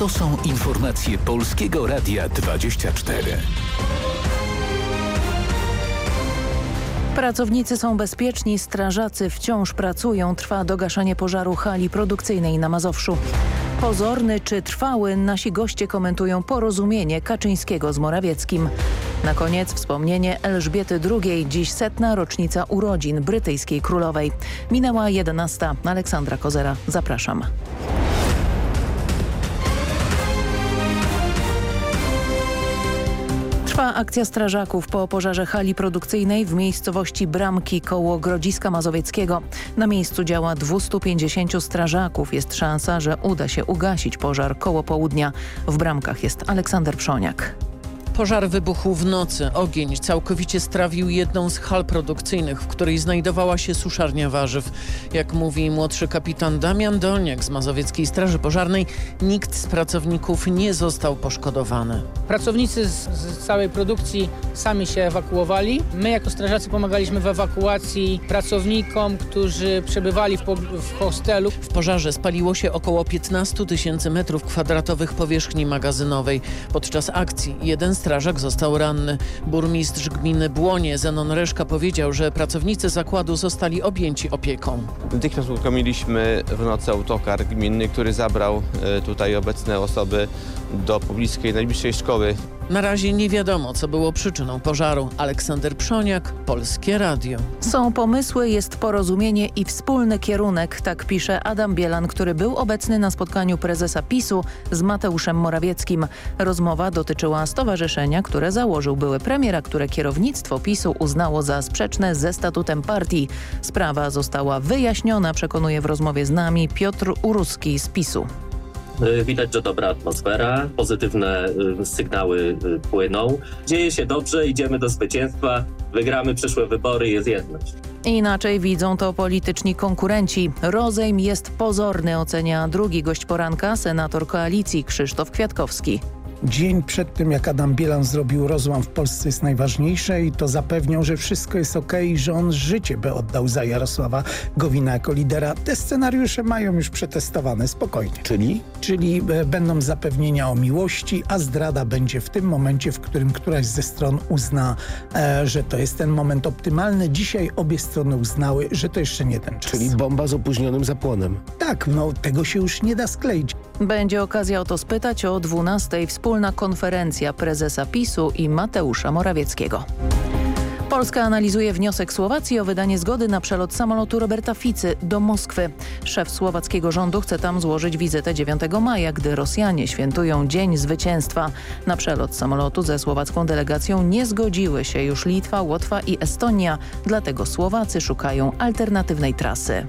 To są informacje Polskiego Radia 24. Pracownicy są bezpieczni, strażacy wciąż pracują. Trwa dogaszanie pożaru hali produkcyjnej na Mazowszu. Pozorny czy trwały, nasi goście komentują porozumienie Kaczyńskiego z Morawieckim. Na koniec wspomnienie Elżbiety II, dziś setna rocznica urodzin brytyjskiej królowej. Minęła 11. Aleksandra Kozera, zapraszam. Akcja strażaków po pożarze hali produkcyjnej w miejscowości Bramki koło Grodziska Mazowieckiego. Na miejscu działa 250 strażaków. Jest szansa, że uda się ugasić pożar koło południa. W Bramkach jest Aleksander Przoniak. Pożar wybuchł w nocy. Ogień całkowicie strawił jedną z hal produkcyjnych, w której znajdowała się suszarnia warzyw. Jak mówi młodszy kapitan Damian Dolniak z Mazowieckiej Straży Pożarnej, nikt z pracowników nie został poszkodowany. Pracownicy z, z całej produkcji sami się ewakuowali. My jako strażacy pomagaliśmy w ewakuacji pracownikom, którzy przebywali w, w hostelu. W pożarze spaliło się około 15 tysięcy metrów kwadratowych powierzchni magazynowej. Podczas akcji jeden strażak został ranny. Burmistrz gminy Błonie Zenon Reszka powiedział, że pracownicy zakładu zostali objęci opieką. Natychmiast uruchomiliśmy w nocy autokar gminny, który zabrał e, tutaj obecne osoby do pobliskiej najbliższej szkoły. Na razie nie wiadomo, co było przyczyną pożaru. Aleksander Przoniak, Polskie Radio. Są pomysły, jest porozumienie i wspólny kierunek, tak pisze Adam Bielan, który był obecny na spotkaniu prezesa PiSu z Mateuszem Morawieckim. Rozmowa dotyczyła stowarzyszenia, które założył były premier, a które kierownictwo PiSu uznało za sprzeczne ze statutem partii. Sprawa została wyjaśniona, przekonuje w rozmowie z nami Piotr Uruski z PiSu. Widać, że dobra atmosfera, pozytywne y, sygnały y, płyną. Dzieje się dobrze, idziemy do zwycięstwa, wygramy przyszłe wybory, jest jedność. Inaczej widzą to polityczni konkurenci. Rozejm jest pozorny, ocenia drugi gość poranka, senator koalicji Krzysztof Kwiatkowski. Dzień przed tym, jak Adam Bielan zrobił rozłam w Polsce jest najważniejsze i to zapewniał, że wszystko jest ok i że on życie by oddał za Jarosława Gowina jako lidera. Te scenariusze mają już przetestowane spokojnie. Czyli? Czyli e, będą zapewnienia o miłości, a zdrada będzie w tym momencie, w którym któraś ze stron uzna, e, że to jest ten moment optymalny. Dzisiaj obie strony uznały, że to jeszcze nie ten czas. Czyli bomba z opóźnionym zapłonem. Tak, no tego się już nie da skleić. Będzie okazja o to spytać o 12 wspólna konferencja prezesa PiSu i Mateusza Morawieckiego. Polska analizuje wniosek Słowacji o wydanie zgody na przelot samolotu Roberta Ficy do Moskwy. Szef słowackiego rządu chce tam złożyć wizytę 9 maja, gdy Rosjanie świętują Dzień Zwycięstwa. Na przelot samolotu ze słowacką delegacją nie zgodziły się już Litwa, Łotwa i Estonia, dlatego Słowacy szukają alternatywnej trasy.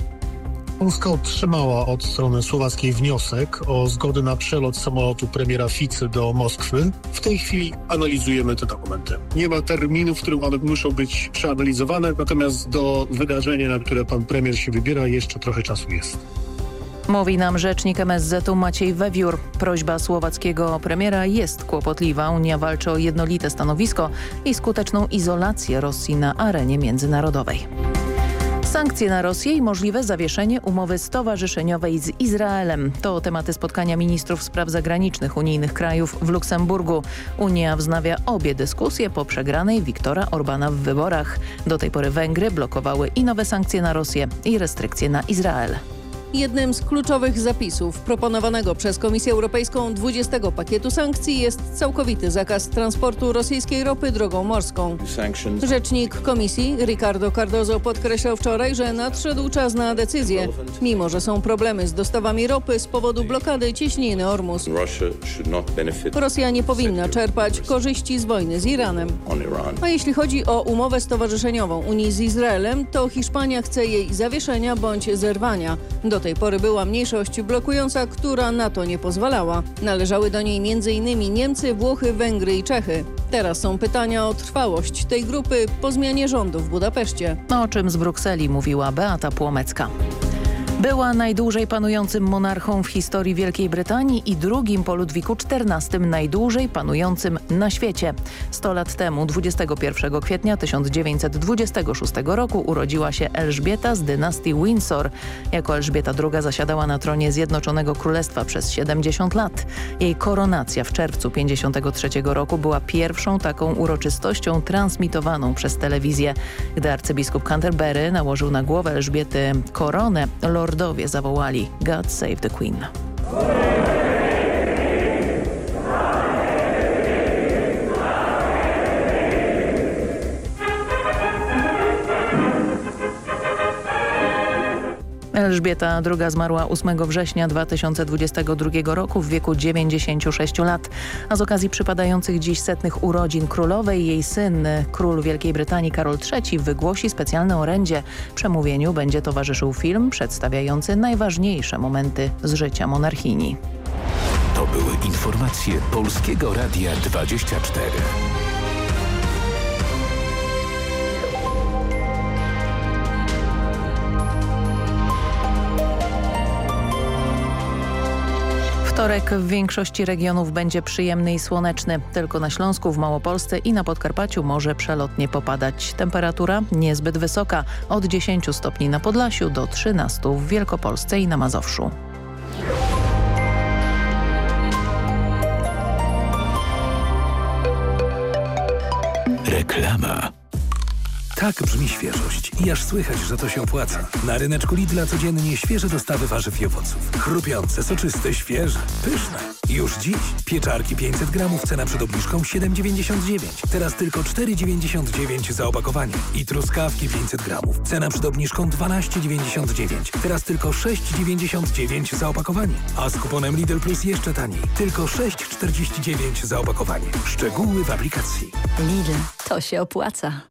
Polska otrzymała od strony słowackiej wniosek o zgodę na przelot samolotu premiera Ficy do Moskwy. W tej chwili analizujemy te dokumenty. Nie ma terminu, w którym one muszą być przeanalizowane, natomiast do wydarzenia, na które pan premier się wybiera, jeszcze trochę czasu jest. Mówi nam rzecznik MSZ-u Maciej Wewiór. Prośba słowackiego premiera jest kłopotliwa. Unia walczy o jednolite stanowisko i skuteczną izolację Rosji na arenie międzynarodowej. Sankcje na Rosję i możliwe zawieszenie umowy stowarzyszeniowej z Izraelem. To tematy spotkania ministrów spraw zagranicznych unijnych krajów w Luksemburgu. Unia wznawia obie dyskusje po przegranej Viktora Orbana w wyborach. Do tej pory Węgry blokowały i nowe sankcje na Rosję i restrykcje na Izrael. Jednym z kluczowych zapisów proponowanego przez Komisję Europejską 20 pakietu sankcji jest całkowity zakaz transportu rosyjskiej ropy drogą morską. Rzecznik Komisji Ricardo Cardozo podkreślał wczoraj, że nadszedł czas na decyzję, mimo że są problemy z dostawami ropy z powodu blokady cieśniny Ormus. Rosja nie powinna czerpać korzyści z wojny z Iranem. A jeśli chodzi o umowę stowarzyszeniową Unii z Izraelem, to Hiszpania chce jej zawieszenia bądź zerwania. Do tej pory była mniejszość blokująca, która na to nie pozwalała. Należały do niej m.in. Niemcy, Włochy, Węgry i Czechy. Teraz są pytania o trwałość tej grupy po zmianie rządu w Budapeszcie. O czym z Brukseli mówiła Beata Płomecka. Była najdłużej panującym monarchą w historii Wielkiej Brytanii i drugim po Ludwiku XIV najdłużej panującym na świecie. 100 lat temu, 21 kwietnia 1926 roku urodziła się Elżbieta z dynastii Windsor. Jako Elżbieta II zasiadała na tronie Zjednoczonego Królestwa przez 70 lat. Jej koronacja w czerwcu 53 roku była pierwszą taką uroczystością transmitowaną przez telewizję. Gdy arcybiskup Canterbury nałożył na głowę Elżbiety koronę, lordowie zawołali God Save the Queen. Elżbieta II zmarła 8 września 2022 roku w wieku 96 lat. A z okazji przypadających dziś setnych urodzin królowej jej syn, król Wielkiej Brytanii Karol III wygłosi specjalne orędzie. Przemówieniu będzie towarzyszył film przedstawiający najważniejsze momenty z życia monarchini. To były informacje Polskiego Radia 24. Wtorek w większości regionów będzie przyjemny i słoneczny. Tylko na Śląsku, w Małopolsce i na Podkarpaciu może przelotnie popadać. Temperatura niezbyt wysoka, od 10 stopni na Podlasiu do 13 w Wielkopolsce i na Mazowszu. Reklama. Tak brzmi świeżość i aż słychać, że to się opłaca. Na ryneczku Lidla codziennie świeże dostawy warzyw i owoców. Chrupiące, soczyste, świeże, pyszne. Już dziś pieczarki 500 gramów, cena przed obniżką 7,99. Teraz tylko 4,99 za opakowanie. I truskawki 500 gramów, cena przed obniżką 12,99. Teraz tylko 6,99 za opakowanie. A z kuponem Lidl Plus jeszcze taniej. Tylko 6,49 za opakowanie. Szczegóły w aplikacji. Lidl, to się opłaca.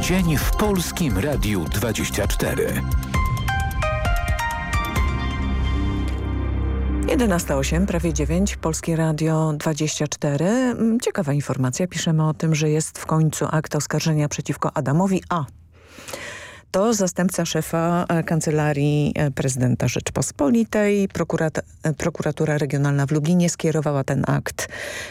Dzień w Polskim Radiu 24. 11.08, prawie 9, Polskie Radio 24. Ciekawa informacja, piszemy o tym, że jest w końcu akt oskarżenia przeciwko Adamowi A. To zastępca szefa Kancelarii Prezydenta Rzeczpospolitej. Prokurat Prokuratura Regionalna w Lublinie skierowała ten akt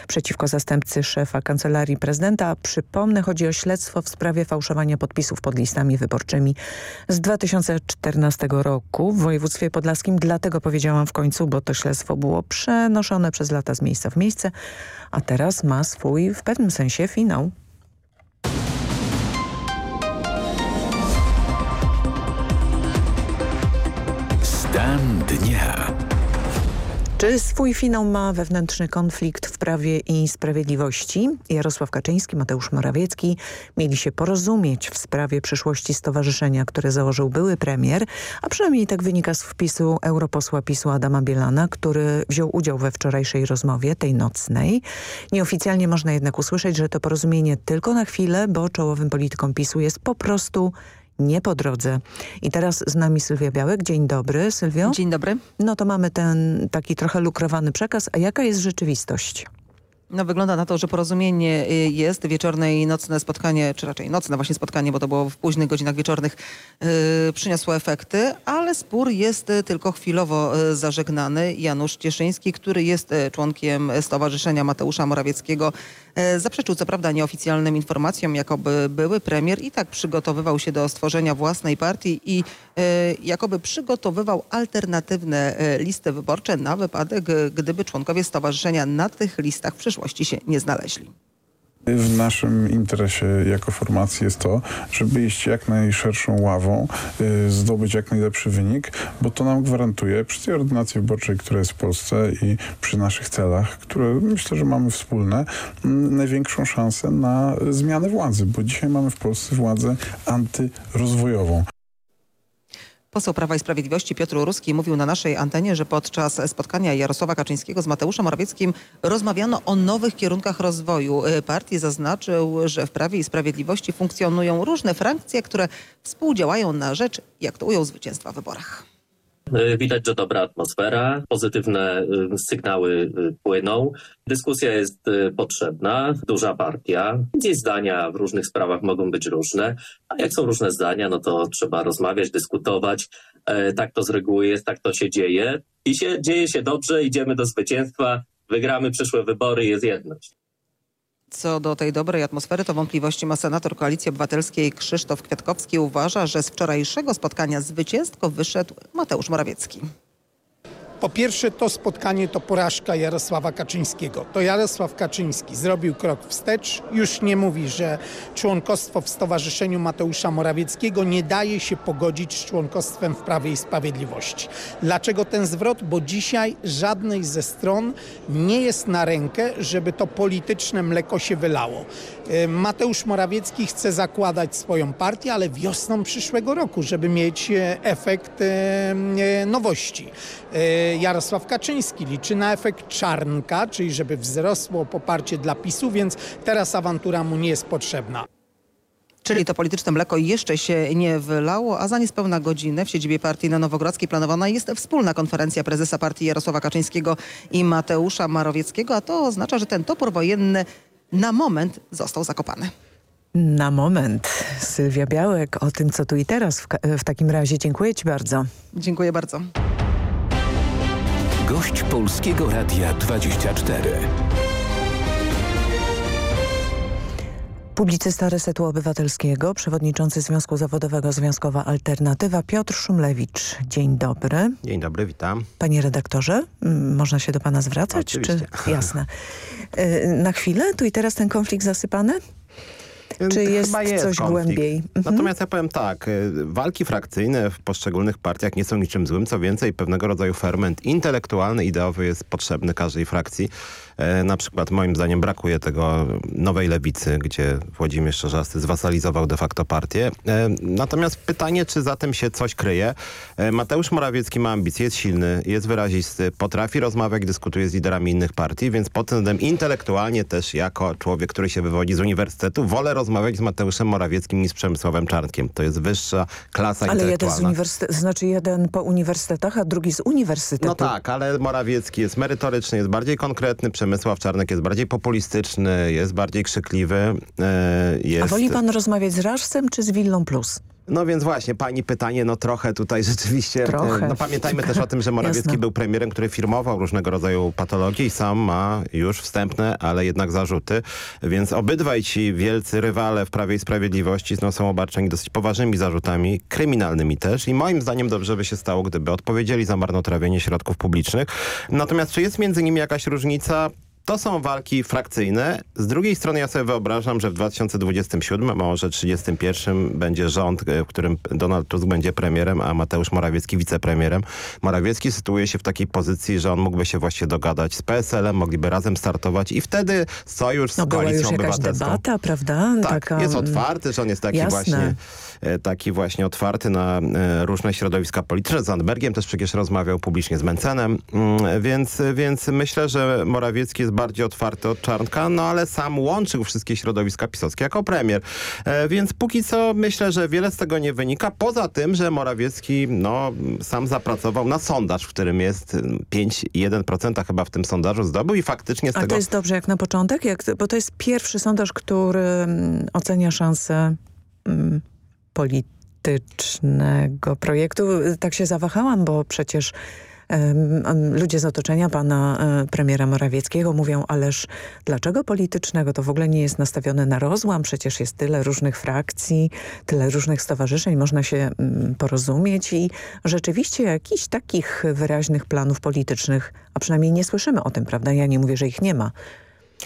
przeciwko zastępcy szefa Kancelarii Prezydenta. Przypomnę, chodzi o śledztwo w sprawie fałszowania podpisów pod listami wyborczymi z 2014 roku w województwie podlaskim. Dlatego powiedziałam w końcu, bo to śledztwo było przenoszone przez lata z miejsca w miejsce, a teraz ma swój w pewnym sensie finał. Dnia. Czy swój finał ma wewnętrzny konflikt w Prawie i Sprawiedliwości? Jarosław Kaczyński, Mateusz Morawiecki mieli się porozumieć w sprawie przyszłości stowarzyszenia, które założył były premier, a przynajmniej tak wynika z wpisu europosła PiSu Adama Bielana, który wziął udział we wczorajszej rozmowie, tej nocnej. Nieoficjalnie można jednak usłyszeć, że to porozumienie tylko na chwilę, bo czołowym politykom PiSu jest po prostu nie po drodze. I teraz z nami Sylwia Białek. Dzień dobry, Sylwio. Dzień dobry. No to mamy ten taki trochę lukrowany przekaz. A jaka jest rzeczywistość? No wygląda na to, że porozumienie y, jest. Wieczorne i nocne spotkanie, czy raczej nocne właśnie spotkanie, bo to było w późnych godzinach wieczornych, yy, przyniosło efekty, ale spór jest y, tylko chwilowo y, zażegnany. Janusz Cieszyński, który jest członkiem Stowarzyszenia Mateusza Morawieckiego, y, zaprzeczył co prawda nieoficjalnym informacjom, jakoby były premier i tak przygotowywał się do stworzenia własnej partii i y, jakoby przygotowywał alternatywne listy wyborcze na wypadek, gdyby członkowie stowarzyszenia na tych listach w przyszłości się nie znaleźli. W naszym interesie jako formacji jest to, żeby iść jak najszerszą ławą, y, zdobyć jak najlepszy wynik, bo to nam gwarantuje przy tej ordynacji wyborczej, która jest w Polsce i przy naszych celach, które myślę, że mamy wspólne, największą szansę na zmianę władzy, bo dzisiaj mamy w Polsce władzę antyrozwojową. Poseł Prawa i Sprawiedliwości Piotr Ruski mówił na naszej antenie, że podczas spotkania Jarosława Kaczyńskiego z Mateuszem Morawieckim rozmawiano o nowych kierunkach rozwoju y, partii. Zaznaczył, że w Prawie i Sprawiedliwości funkcjonują różne frakcje, które współdziałają na rzecz, jak to ujął, zwycięstwa w wyborach. Y, Widać, że dobra atmosfera, pozytywne y, sygnały y, płyną. Dyskusja jest potrzebna, duża partia, jej zdania w różnych sprawach mogą być różne, a jak są różne zdania, no to trzeba rozmawiać, dyskutować. E, Tak to z reguły jest, tak to się dzieje. I się, dzieje się dobrze, idziemy do zwycięstwa, wygramy przyszłe wybory, jest jedność. Co do tej dobrej atmosfery, to wątpliwości ma senator Koalicji Obywatelskiej Krzysztof Kwiatkowski. Uważa, że z wczorajszego spotkania zwycięsko wyszedł Mateusz Morawiecki. Po pierwsze to spotkanie to porażka Jarosława Kaczyńskiego. To Jarosław Kaczyński zrobił krok wstecz. Już nie mówi, że członkostwo w Stowarzyszeniu Mateusza Morawieckiego nie daje się pogodzić z członkostwem w Prawie i Sprawiedliwości. Dlaczego ten zwrot? Bo dzisiaj żadnej ze stron nie jest na rękę, żeby to polityczne mleko się wylało. E, Mateusz Morawiecki chce zakładać swoją partię, ale wiosną przyszłego roku, żeby mieć e, efekt e, nowości. Jarosław Kaczyński liczy na efekt czarnka, czyli żeby wzrosło poparcie dla PiSu, więc teraz awantura mu nie jest potrzebna. Czyli to polityczne mleko jeszcze się nie wylało, a za niespełna godzinę w siedzibie partii na Nowogrodzkiej planowana jest wspólna konferencja prezesa partii Jarosława Kaczyńskiego i Mateusza Marowieckiego, a to oznacza, że ten topór wojenny na moment został zakopany. Na moment. Sylwia Białek o tym, co tu i teraz. W, w takim razie dziękuję Ci bardzo. Dziękuję bardzo. Gość Polskiego Radia 24. Publicysta Resetu Obywatelskiego, przewodniczący Związku Zawodowego Związkowa Alternatywa Piotr Szumlewicz. Dzień dobry. Dzień dobry, witam. Panie redaktorze, można się do pana zwracać? Oczywiście. Czy... Jasne. Y, Na chwilę, tu i teraz ten konflikt zasypany? Czy jest, jest coś konflikt. głębiej? Mhm. Natomiast ja powiem tak, y, walki frakcyjne w poszczególnych partiach nie są niczym złym, co więcej pewnego rodzaju ferment intelektualny, ideowy jest potrzebny każdej frakcji. E, Na przykład moim zdaniem brakuje tego nowej lewicy, gdzie Włodzimierz Czarzasty zwasalizował de facto partię. E, Natomiast pytanie, czy za tym się coś kryje. E, Mateusz Morawiecki ma ambicje, jest silny, jest wyrazisty, potrafi rozmawiać, dyskutuje z liderami innych partii, więc pod względem intelektualnie też jako człowiek, który się wywodzi z uniwersytetu, wolę rozmawiać z Mateuszem Morawieckim niż z Przemysławem Czarnkiem. To jest wyższa klasa Ale jeden z intelektualna. uniwersytetów, znaczy jeden po uniwersytetach, a drugi z uniwersytetu. No tak, ale Morawiecki jest merytoryczny, jest bardziej konkretny, Przemysław Czarnek jest bardziej populistyczny, jest bardziej krzykliwy. e, Jest... A woli pan rozmawiać z Raszcem czy z Willą Plus? No więc właśnie, pani pytanie, no trochę tutaj rzeczywiście... Trochę. No pamiętajmy też o tym, że Morawiecki Jasne. był premierem, który firmował różnego rodzaju patologie i sam ma już wstępne, ale jednak zarzuty. Więc obydwaj ci wielcy rywale w Prawie i Sprawiedliwości no, są obarczeni dosyć poważnymi zarzutami, kryminalnymi też i moim zdaniem dobrze by się stało, gdyby odpowiedzieli za marnotrawienie środków publicznych. Natomiast czy jest między nimi jakaś różnica? To są walki frakcyjne. Z drugiej strony ja sobie wyobrażam, że w 2027, a może 2031 będzie rząd, e, w którym Donald Tusk będzie premierem, a Mateusz Morawiecki wicepremierem. Morawiecki sytuuje się w takiej pozycji, że on mógłby się właśnie dogadać z PSL-em, mogliby razem startować i wtedy sojusz z No była Koalicją już jakaś Obywatelską. debata, prawda? Tak, Taka, jest mm, otwarty, że on jest taki jasne. właśnie taki właśnie otwarty na e, różne środowiska polityczne. Z Zandbergiem też przecież rozmawiał publicznie z Mencenem, Mm, więc, więc myślę, że Morawiecki jest bardziej otwarty od Czarnka, no ale sam łączył wszystkie środowiska pisowskie jako premier. E, więc póki co myślę, że wiele z tego nie wynika, poza tym, że Morawiecki no, sam zapracował na sondaż, w którym jest 5,1% chyba w tym sondażu zdobył i faktycznie z A tego... to jest dobrze jak na początek? Jak, bo to jest pierwszy sondaż, który mm, ocenia szanse mm, politycznego projektu. Tak się zawahałam, bo przecież ludzie z otoczenia pana e, premiera Morawieckiego mówią, ależ dlaczego politycznego? To w ogóle nie jest nastawione na rozłam, przecież jest tyle różnych frakcji, tyle różnych stowarzyszeń, można się mm, porozumieć i rzeczywiście jakichś takich wyraźnych planów politycznych, a przynajmniej nie słyszymy o tym, prawda? Ja nie mówię, że ich nie ma.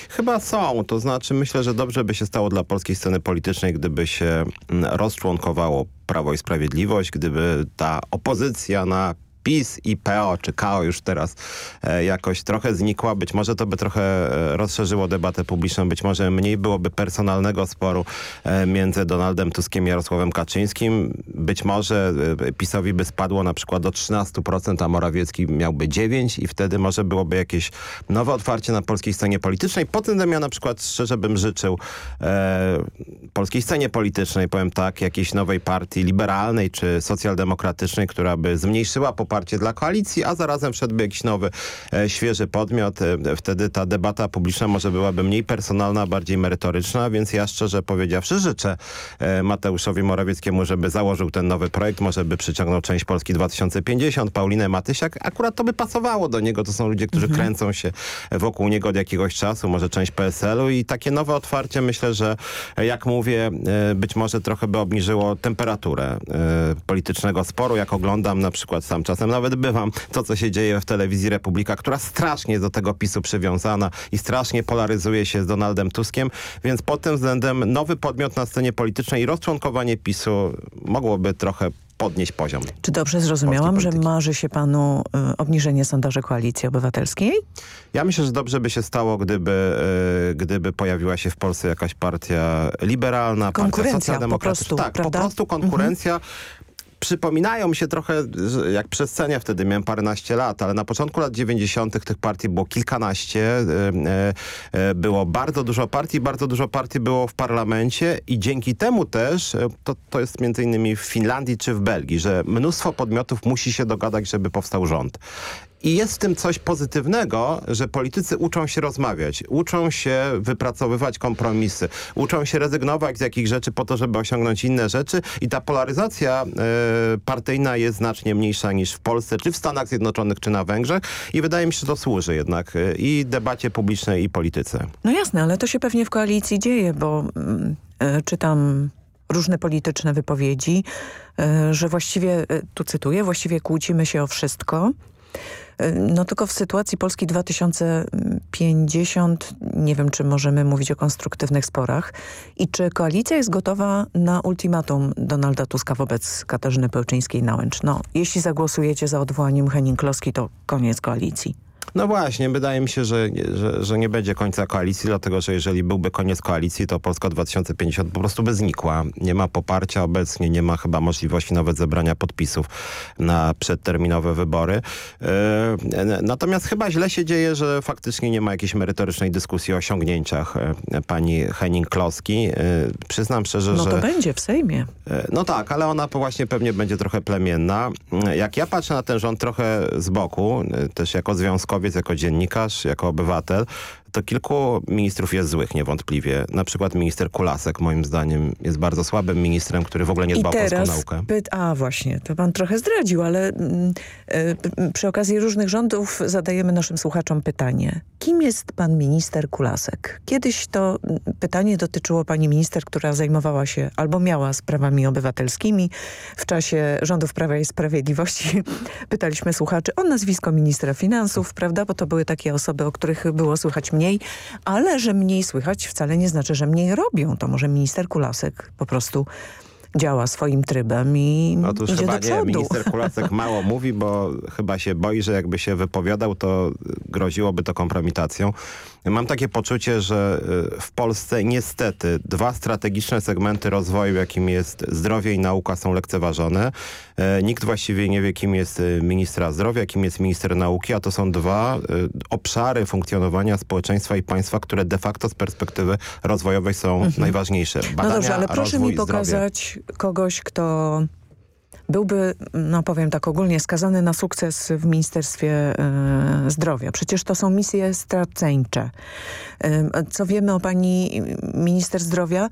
Chyba są, to znaczy myślę, że dobrze by się stało dla polskiej sceny politycznej, gdyby się mm, rozczłonkowało Prawo i Sprawiedliwość, gdyby ta opozycja na PiS i PO, czy KO już teraz e, jakoś trochę znikła. Być może to by trochę e, rozszerzyło debatę publiczną, być może mniej byłoby personalnego sporu e, między Donaldem Tuskiem i Jarosławem Kaczyńskim. Być może e, PiSowi by spadło na przykład do 13%, a Morawiecki miałby 9% i wtedy może byłoby jakieś nowe otwarcie na polskiej scenie politycznej. Po tym ja na przykład szczerze bym życzył e, polskiej scenie politycznej, powiem tak, jakiejś nowej partii liberalnej czy socjaldemokratycznej, która by zmniejszyła po poparcie dla koalicji, a zarazem wszedłby jakiś nowy, e, świeży podmiot. E, wtedy ta debata publiczna może byłaby mniej personalna, bardziej merytoryczna, więc ja szczerze powiedziawszy życzę e, Mateuszowi Morawieckiemu, żeby założył ten nowy projekt, może by przyciągnął część Polski 2050, Paulinę Matysiak. Akurat to by pasowało do niego. To są ludzie, którzy mhm. kręcą się wokół niego od jakiegoś czasu, może część PSL-u i takie nowe otwarcie myślę, że jak mówię, być może trochę by obniżyło temperaturę politycznego sporu. Jak oglądam na przykład sam czasem nawet bywam, to co się dzieje w telewizji Republika, która strasznie do tego PiSu przywiązana i strasznie polaryzuje się z Donaldem Tuskiem, więc pod tym względem nowy podmiot na scenie politycznej i rozczłonkowanie PiSu mogłoby trochę podnieść poziom. Czy dobrze zrozumiałam, że marzy się panu y, obniżenie sondaży Koalicji Obywatelskiej? Ja myślę, że dobrze by się stało, gdyby, y, gdyby pojawiła się w Polsce jakaś partia liberalna, konkurencja, partia socjaldemokratyczna. Po prostu, tak, prawda? po prostu konkurencja. Mhm przypominają mi się trochę jak przescenia wtedy, miałem paręnaście lat, ale na początku lat 90. tych partii było kilkanaście, e, e, było bardzo dużo partii, bardzo dużo partii było w parlamencie i dzięki temu też, e, to, to jest między innymi w Finlandii czy w Belgii, że mnóstwo podmiotów musi się dogadać, żeby powstał rząd. I jest w tym coś pozytywnego, że politycy uczą się rozmawiać, uczą się wypracowywać kompromisy, uczą się rezygnować z jakichś rzeczy po to, żeby osiągnąć inne rzeczy. I ta polaryzacja y, partyjna jest znacznie mniejsza niż w Polsce, czy w Stanach Zjednoczonych, czy na Węgrzech. I wydaje mi się, że to służy jednak y, i debacie publicznej, i polityce. No jasne, ale to się pewnie w koalicji dzieje, bo y, czytam różne polityczne wypowiedzi, że właściwie, tu cytuję, właściwie kłócimy się o wszystko, no tylko w sytuacji Polski 2050 nie wiem, czy możemy mówić o konstruktywnych sporach i czy koalicja jest gotowa na ultimatum Donalda Tuska wobec Katarzyny Pełczyńskiej-Nałęcz. No, jeśli zagłosujecie za odwołaniem Henning-Kloski, to koniec koalicji. No właśnie, wydaje mi się, że, że, że, nie będzie końca koalicji, dlatego że jeżeli byłby koniec koalicji, to Polska 2050 po prostu by znikła. Nie ma poparcia obecnie, nie ma chyba możliwości nawet zebrania podpisów na przedterminowe wybory. Yy, natomiast chyba źle się dzieje, że faktycznie nie ma jakiejś merytorycznej dyskusji o osiągnięciach yy, pani Henning-Kloski. Yy, przyznam szczerze, że... No to będzie w Sejmie. No tak, ale ona właśnie pewnie będzie trochę plemienna. Jak ja patrzę na ten rząd trochę z boku, też jako związkowy, jako dziennikarz, jako obywatel, to kilku ministrów jest złych niewątpliwie. Na przykład minister Kulasek moim zdaniem jest bardzo słabym ministrem, który w ogóle nie dba o polską naukę. A właśnie, to pan trochę zdradził, ale y, przy okazji różnych rządów zadajemy naszym słuchaczom pytanie. Kim jest pan minister Kulasek? Kiedyś to pytanie dotyczyło pani minister, która zajmowała się albo miała sprawami obywatelskimi. W czasie rządów Prawa i Sprawiedliwości pytaliśmy słuchaczy o nazwisko ministra finansów, prawda? Bo to były takie osoby, o których było słychać mniej, ale że mniej słychać wcale nie znaczy, że mniej robią. To może minister Kulasek po prostu działa swoim trybem i Otóż idzie chyba do przodu. nie, minister Kulasek mało mówi, bo chyba się boi, że jakby się wypowiadał, to groziłoby to kompromitacją. Mam takie poczucie, że y, w Polsce niestety dwa strategiczne segmenty rozwoju, jakim jest zdrowie i nauka są lekceważone. E, nikt właściwie nie wie, kim jest y, ministra zdrowia, kim jest minister nauki, a to są dwa y, obszary funkcjonowania społeczeństwa i państwa, które de facto z perspektywy rozwojowej są mhm. najważniejsze. Badania, no dobrze, ale proszę mi pokazać zdrowie. kogoś, kto byłby, no powiem tak ogólnie, skazany na sukces w Ministerstwie y, Zdrowia. Przecież to są misje straceńcze. Y, co wiemy o pani minister zdrowia?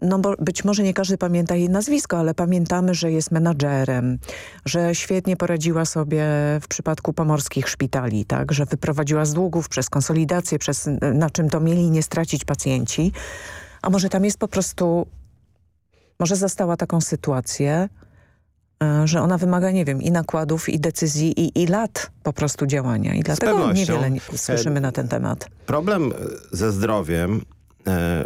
no bo być może nie każdy pamięta jej nazwisko, ale pamiętamy, że jest menadżerem, że świetnie poradziła sobie w przypadku pomorskich szpitali, tak, że wyprowadziła z długów przez konsolidację, przez na czym to mieli nie stracić pacjenci. A może tam jest po prostu, może zastała taką sytuację, E, że ona wymaga, nie wiem, i nakładów, i decyzji, i, i lat po prostu działania. I dlatego niewiele słyszymy na ten temat. Problem ze zdrowiem E,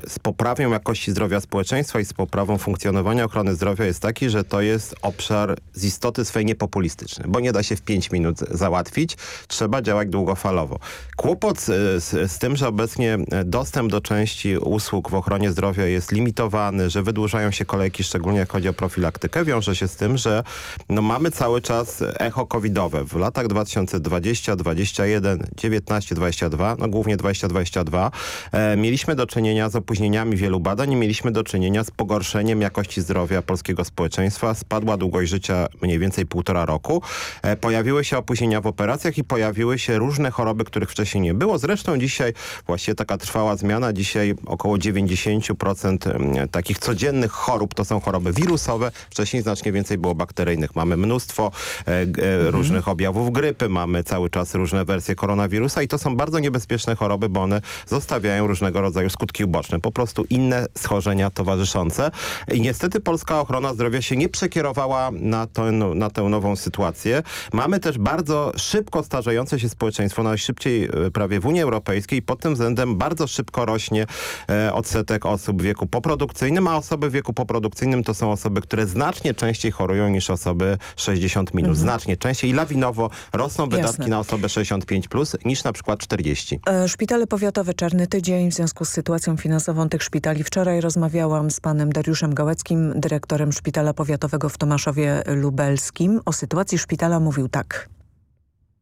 z poprawią jakości zdrowia społeczeństwa i z poprawą funkcjonowania ochrony zdrowia jest taki, że to jest obszar z istoty swej niepopulistyczny, bo nie da się w 5 minut załatwić, trzeba działać długofalowo. Kłopot z, z, z, tym, że obecnie dostęp do części usług w ochronie zdrowia jest limitowany, że wydłużają się kolejki, szczególnie jak chodzi o profilaktykę, wiąże się z tym, że no, mamy cały czas echo covidowe. W latach 2020, 2021, 19, 22, no głównie 2022 e, mieliśmy do czynienia czynienia z opóźnieniami wielu badań i mieliśmy do czynienia z pogorszeniem jakości zdrowia polskiego społeczeństwa. Spadła długość życia mniej więcej półtora roku. E, pojawiły się opóźnienia w operacjach i pojawiły się różne choroby, których wcześniej nie było. Zresztą dzisiaj właściwie taka trwała zmiana. Dzisiaj około 90% takich codziennych chorób to są choroby wirusowe. Wcześniej znacznie więcej było bakteryjnych. Mamy mnóstwo e, e, mhm. różnych objawów grypy, mamy cały czas różne wersje koronawirusa i to są bardzo niebezpieczne choroby, bo one zostawiają różnego rodzaju skutki skutki uboczne, po prostu inne schorzenia towarzyszące. I niestety polska ochrona zdrowia się nie przekierowała na, to, na tę nową sytuację. Mamy też bardzo szybko starzejące się społeczeństwo, najszybciej e, prawie w Unii Europejskiej pod tym względem bardzo szybko rośnie e, odsetek osób w wieku poprodukcyjnym, a osoby w wieku poprodukcyjnym to są osoby, które znacznie częściej chorują niż osoby 60 minut. Mhm. Znacznie częściej i lawinowo rosną wydatki Jasne. na osobę 65 plus niż na przykład 40. E, szpitale powiatowe Czarny Tydzień w związku z sytuacją sytuacją finansową tych szpitali. Wczoraj rozmawiałam z panem Dariuszem Gałeckim, dyrektorem Szpitala Powiatowego w Tomaszowie Lubelskim. O sytuacji szpitala mówił tak.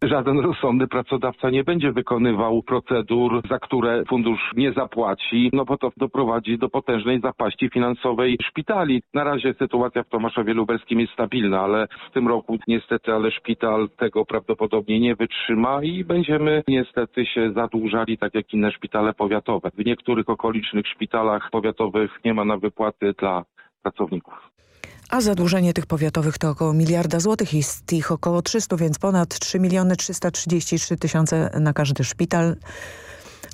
Żaden rozsądny pracodawca nie będzie wykonywał procedur, za które fundusz nie zapłaci, no bo to doprowadzi do potężnej zapaści finansowej szpitali. Na razie sytuacja w Tomaszowie Lubelskim jest stabilna, ale w tym roku niestety, ale szpital tego prawdopodobnie nie wytrzyma i będziemy niestety się zadłużali tak jak inne szpitale powiatowe. W niektórych okolicznych szpitalach powiatowych nie ma na wypłaty dla pracowników. A zadłużenie tych powiatowych to około miliarda złotych, jest ich około 300, więc ponad 3 miliony 333 tysiące na każdy szpital.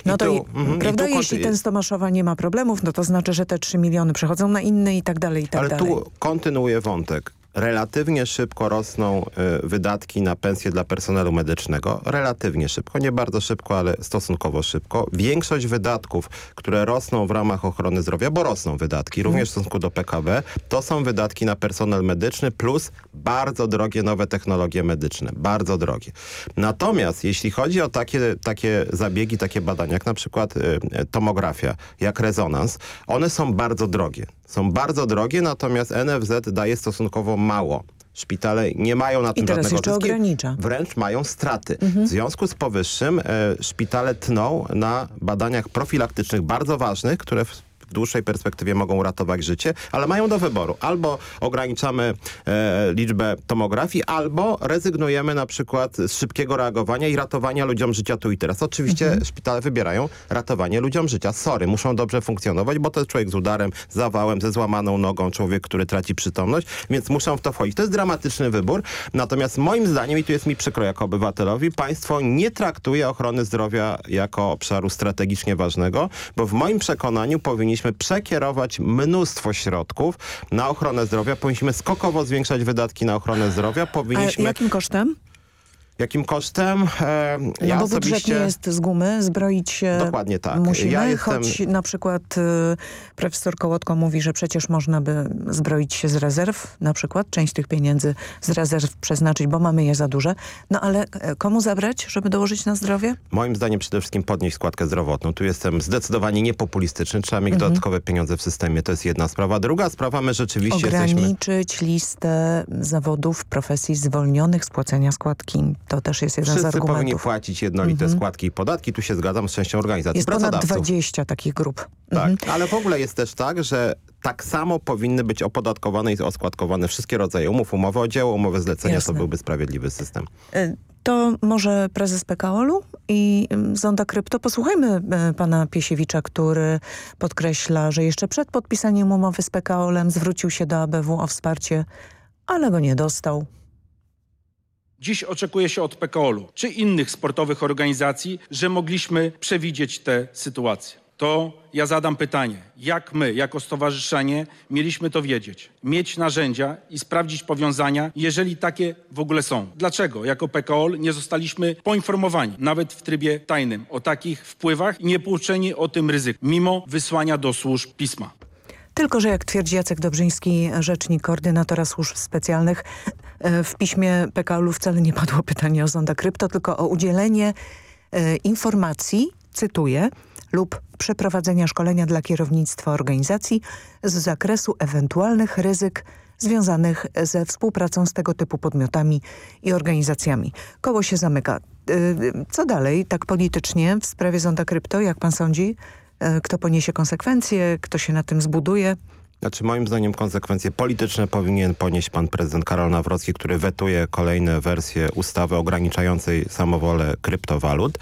No to, tu, mm, prawda, jeśli ten z Tomaszowa nie ma problemów, no to znaczy, że te 3 miliony przechodzą na inny i tak dalej, i tak Ale dalej. tu kontynuuję wątek relatywnie szybko rosną y, wydatki na pensje dla personelu medycznego. Relatywnie szybko, nie bardzo szybko, ale stosunkowo szybko. Większość wydatków, które rosną w ramach ochrony zdrowia, bo rosną wydatki, również w stosunku do PKB, to są wydatki na personel medyczny plus bardzo drogie nowe technologie medyczne. Bardzo drogie. Natomiast jeśli chodzi o takie, takie zabiegi, takie badania, jak na przykład y, tomografia, jak rezonans, one są bardzo drogie są bardzo drogie, natomiast NFZ daje stosunkowo mało. Szpitale nie mają na tym I teraz żadnego jeszcze ogranicza. Wręcz mają straty. Mhm. W związku z powyższym e, szpitale tną na badaniach profilaktycznych bardzo ważnych, które w w dłuższej perspektywie mogą uratować życie, ale mają do wyboru. Albo ograniczamy e, liczbę tomografii, albo rezygnujemy na przykład z szybkiego reagowania i ratowania ludziom życia tu i teraz. Oczywiście mhm. szpitale wybierają ratowanie ludziom życia. Sorry, muszą dobrze funkcjonować, bo to jest człowiek z udarem, zawałem, ze złamaną nogą, człowiek, który traci przytomność, więc muszą w to wchodzić. To jest dramatyczny wybór, natomiast moim zdaniem, i tu jest mi przykro jako obywatelowi, państwo nie traktuje ochrony zdrowia jako obszaru strategicznie ważnego, bo w moim przekonaniu powinni powinniśmy przekierować mnóstwo środków na ochronę zdrowia. Powinniśmy skokowo zwiększać wydatki na ochronę zdrowia. Powinniśmy... A jakim kosztem? Jakim kosztem? E, no ja bo osobiście... budżet nie jest z gumy, zbroić się Dokładnie tak. musimy, Ja jestem- choć na przykład y, profesor Kołotko mówi, że przecież można by zbroić się z rezerw, na przykład część tych pieniędzy z rezerw przeznaczyć, bo mamy je za duże. No ale e, komu zabrać, żeby dołożyć na zdrowie? Moim zdaniem przede wszystkim podnieść składkę zdrowotną. Tu jestem zdecydowanie niepopulistyczny. Trzeba mieć Mhm. dodatkowe pieniądze w systemie. To jest jedna sprawa. Druga sprawa, my rzeczywiście jesteśmy... Ograniczyć listę zawodów, profesji zwolnionych z płacenia składki. To też jest jeden z Wszyscy powinni argumentów. płacić jednolite Mhm. składki i podatki. Tu się zgadzam z częścią organizacji Jest ponad pracodawców. 20 takich grup. Tak, Mhm. ale w ogóle jest też tak, że tak samo powinny być opodatkowane i oskładkowane wszystkie rodzaje umów, umowy o dzieło, umowy zlecenia, Jasne. to byłby sprawiedliwy system. Y, To może prezes PKOL-u i ym, Zonda Krypto. Posłuchajmy y, pana Piesiewicza, który podkreśla, że jeszcze przed podpisaniem umowy z PKOL-em zwrócił się do ABW o wsparcie, ale go nie dostał. Dziś oczekuje się od PKOL-u czy innych sportowych organizacji, że mogliśmy przewidzieć tę sytuację. To ja zadam pytanie, jak my, jako stowarzyszenie, mieliśmy to wiedzieć, mieć narzędzia i sprawdzić powiązania, jeżeli takie w ogóle są. Dlaczego jako PKOL nie zostaliśmy poinformowani, nawet w trybie tajnym, o takich wpływach i nie pouczeni o tym ryzyku, mimo wysłania do służb pisma? Tylko, że jak twierdzi Jacek Dobrzyński, rzecznik koordynatora służb specjalnych, e, w piśmie PKOL-u wcale nie padło pytanie o Zonda Krypto, tylko o udzielenie e, informacji, cytuję, lub przeprowadzenia szkolenia dla kierownictwa organizacji z zakresu ewentualnych ryzyk związanych ze współpracą z tego typu podmiotami i organizacjami. Koło się zamyka. Y, Co dalej, tak politycznie w sprawie Zonda Krypto, jak pan sądzi? Y, Kto poniesie konsekwencje? Kto się na tym zbuduje? Znaczy moim zdaniem konsekwencje polityczne powinien ponieść pan prezydent Karol Nawrocki, który wetuje kolejne wersje ustawy ograniczającej samowolę kryptowalut.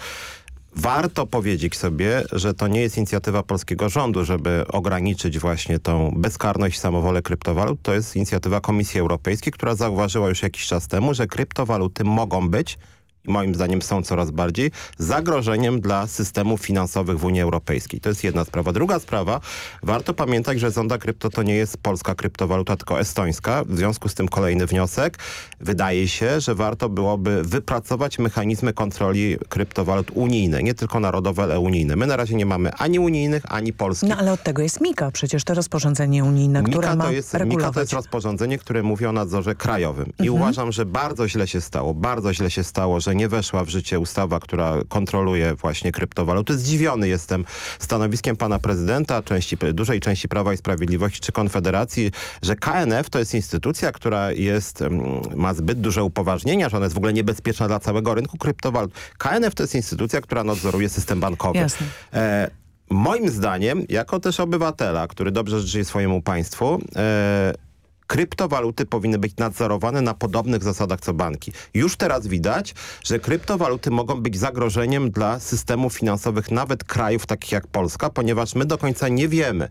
Warto powiedzieć sobie, że to nie jest inicjatywa polskiego rządu, żeby ograniczyć właśnie tą bezkarność samowolę kryptowalut. To jest inicjatywa Komisji Europejskiej, która zauważyła już jakiś czas temu, że kryptowaluty mogą być moim zdaniem są coraz bardziej zagrożeniem dla systemów finansowych w Unii Europejskiej. To jest jedna sprawa. Druga sprawa, warto pamiętać, że Zonda Krypto to nie jest polska kryptowaluta, tylko estońska. W związku z tym kolejny wniosek. Wydaje się, że warto byłoby wypracować mechanizmy kontroli kryptowalut unijne, nie tylko narodowe, ale unijne. My na razie nie mamy ani unijnych, ani polskich. No ale od tego jest MIKA, przecież to rozporządzenie unijne, które Mika ma to, jest, Mika regulować. to jest rozporządzenie, które mówi o nadzorze krajowym. I Mhm. uważam, że bardzo źle się stało, bardzo źle się stało, że nie weszła w życie ustawa, która kontroluje właśnie kryptowaluty. Zdziwiony jestem stanowiskiem pana prezydenta, części, dużej części Prawa i Sprawiedliwości czy Konfederacji, że KNF to jest instytucja, która jest, mm, ma zbyt duże upoważnienia, że ona jest w ogóle niebezpieczna dla całego rynku kryptowalut. KNF to jest instytucja, która nadzoruje system bankowy. Jasne. E, moim zdaniem, jako też obywatela, który dobrze żyje swojemu państwu, e, kryptowaluty powinny być nadzorowane na podobnych zasadach co banki. Już teraz widać, że kryptowaluty mogą być zagrożeniem dla systemów finansowych nawet krajów takich jak Polska, ponieważ my do końca nie wiemy,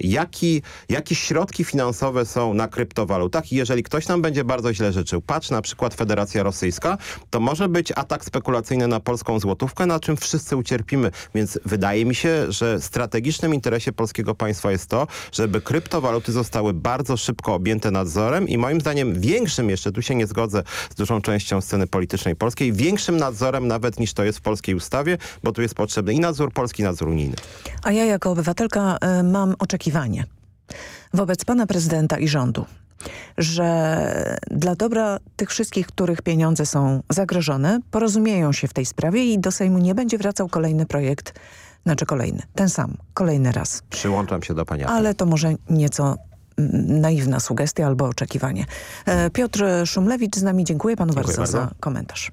jaki, jakie środki finansowe są na kryptowalutach i jeżeli ktoś nam będzie bardzo źle życzył, patrz na przykład Federacja Rosyjska, to może być atak spekulacyjny na polską złotówkę, na czym wszyscy ucierpimy. Więc wydaje mi się, że strategicznym interesie polskiego państwa jest to, żeby kryptowaluty zostały bardzo szybko objęte nadzorem i moim zdaniem większym jeszcze, tu się nie zgodzę z dużą częścią sceny politycznej polskiej, większym nadzorem nawet niż to jest w polskiej ustawie, bo tu jest potrzebny i nadzór polski, i nadzór unijny. A ja jako obywatelka y, mam oczekiwanie wobec pana prezydenta i rządu, że dla dobra tych wszystkich, których pieniądze są zagrożone, porozumieją się w tej sprawie i do Sejmu nie będzie wracał kolejny projekt, znaczy kolejny, ten sam, kolejny raz. Przyłączam się do pani. Ale to może nieco mm, naiwna sugestia albo oczekiwanie. E, Piotr Szumlewicz z nami, dziękuję panu Dziękuję bardzo, za bardzo. komentarz.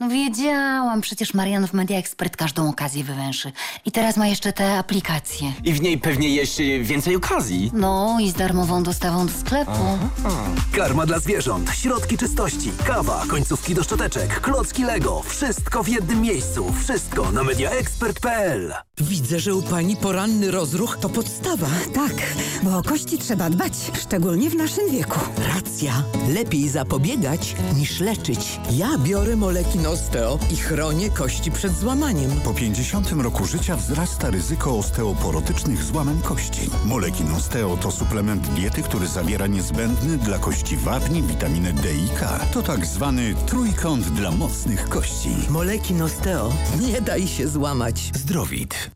No wiedziałam, przecież Marian w Media Expert każdą okazję wywęszy. I teraz ma jeszcze te aplikacje. I w niej pewnie jeszcze więcej okazji. No i z darmową dostawą do sklepu. Karma dla zwierząt, środki czystości, kawa, końcówki do szczoteczek, klocki Lego. Wszystko w jednym miejscu. Wszystko na mediaexpert.pl Widzę, że u pani poranny rozruch to podstawa. Tak, bo o kości trzeba dbać, szczególnie w naszym wieku. Racja. Lepiej zapobiegać niż leczyć. Ja biorę moleki Osteo i chronię kości przed złamaniem. Po 50 roku życia wzrasta ryzyko osteoporotycznych złamań kości. Molekin Osteo to suplement diety, który zawiera niezbędny dla kości wapni, witaminę D i K. To tak zwany trójkąt dla mocnych kości. Molekin Osteo. Nie daj się złamać. Zdrowit.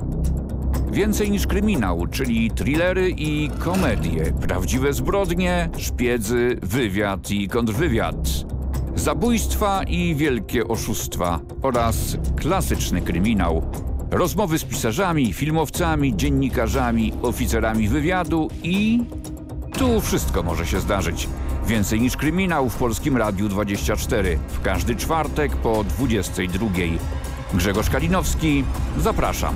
Więcej niż kryminał, czyli thrillery i komedie, prawdziwe zbrodnie, szpiedzy, wywiad i kontrwywiad. Zabójstwa i wielkie oszustwa oraz klasyczny kryminał. Rozmowy z pisarzami, filmowcami, dziennikarzami, oficerami wywiadu i... Tu wszystko może się zdarzyć. Więcej niż kryminał w Polskim Radiu 24. W każdy czwartek po 22. Grzegorz Kalinowski, zapraszam.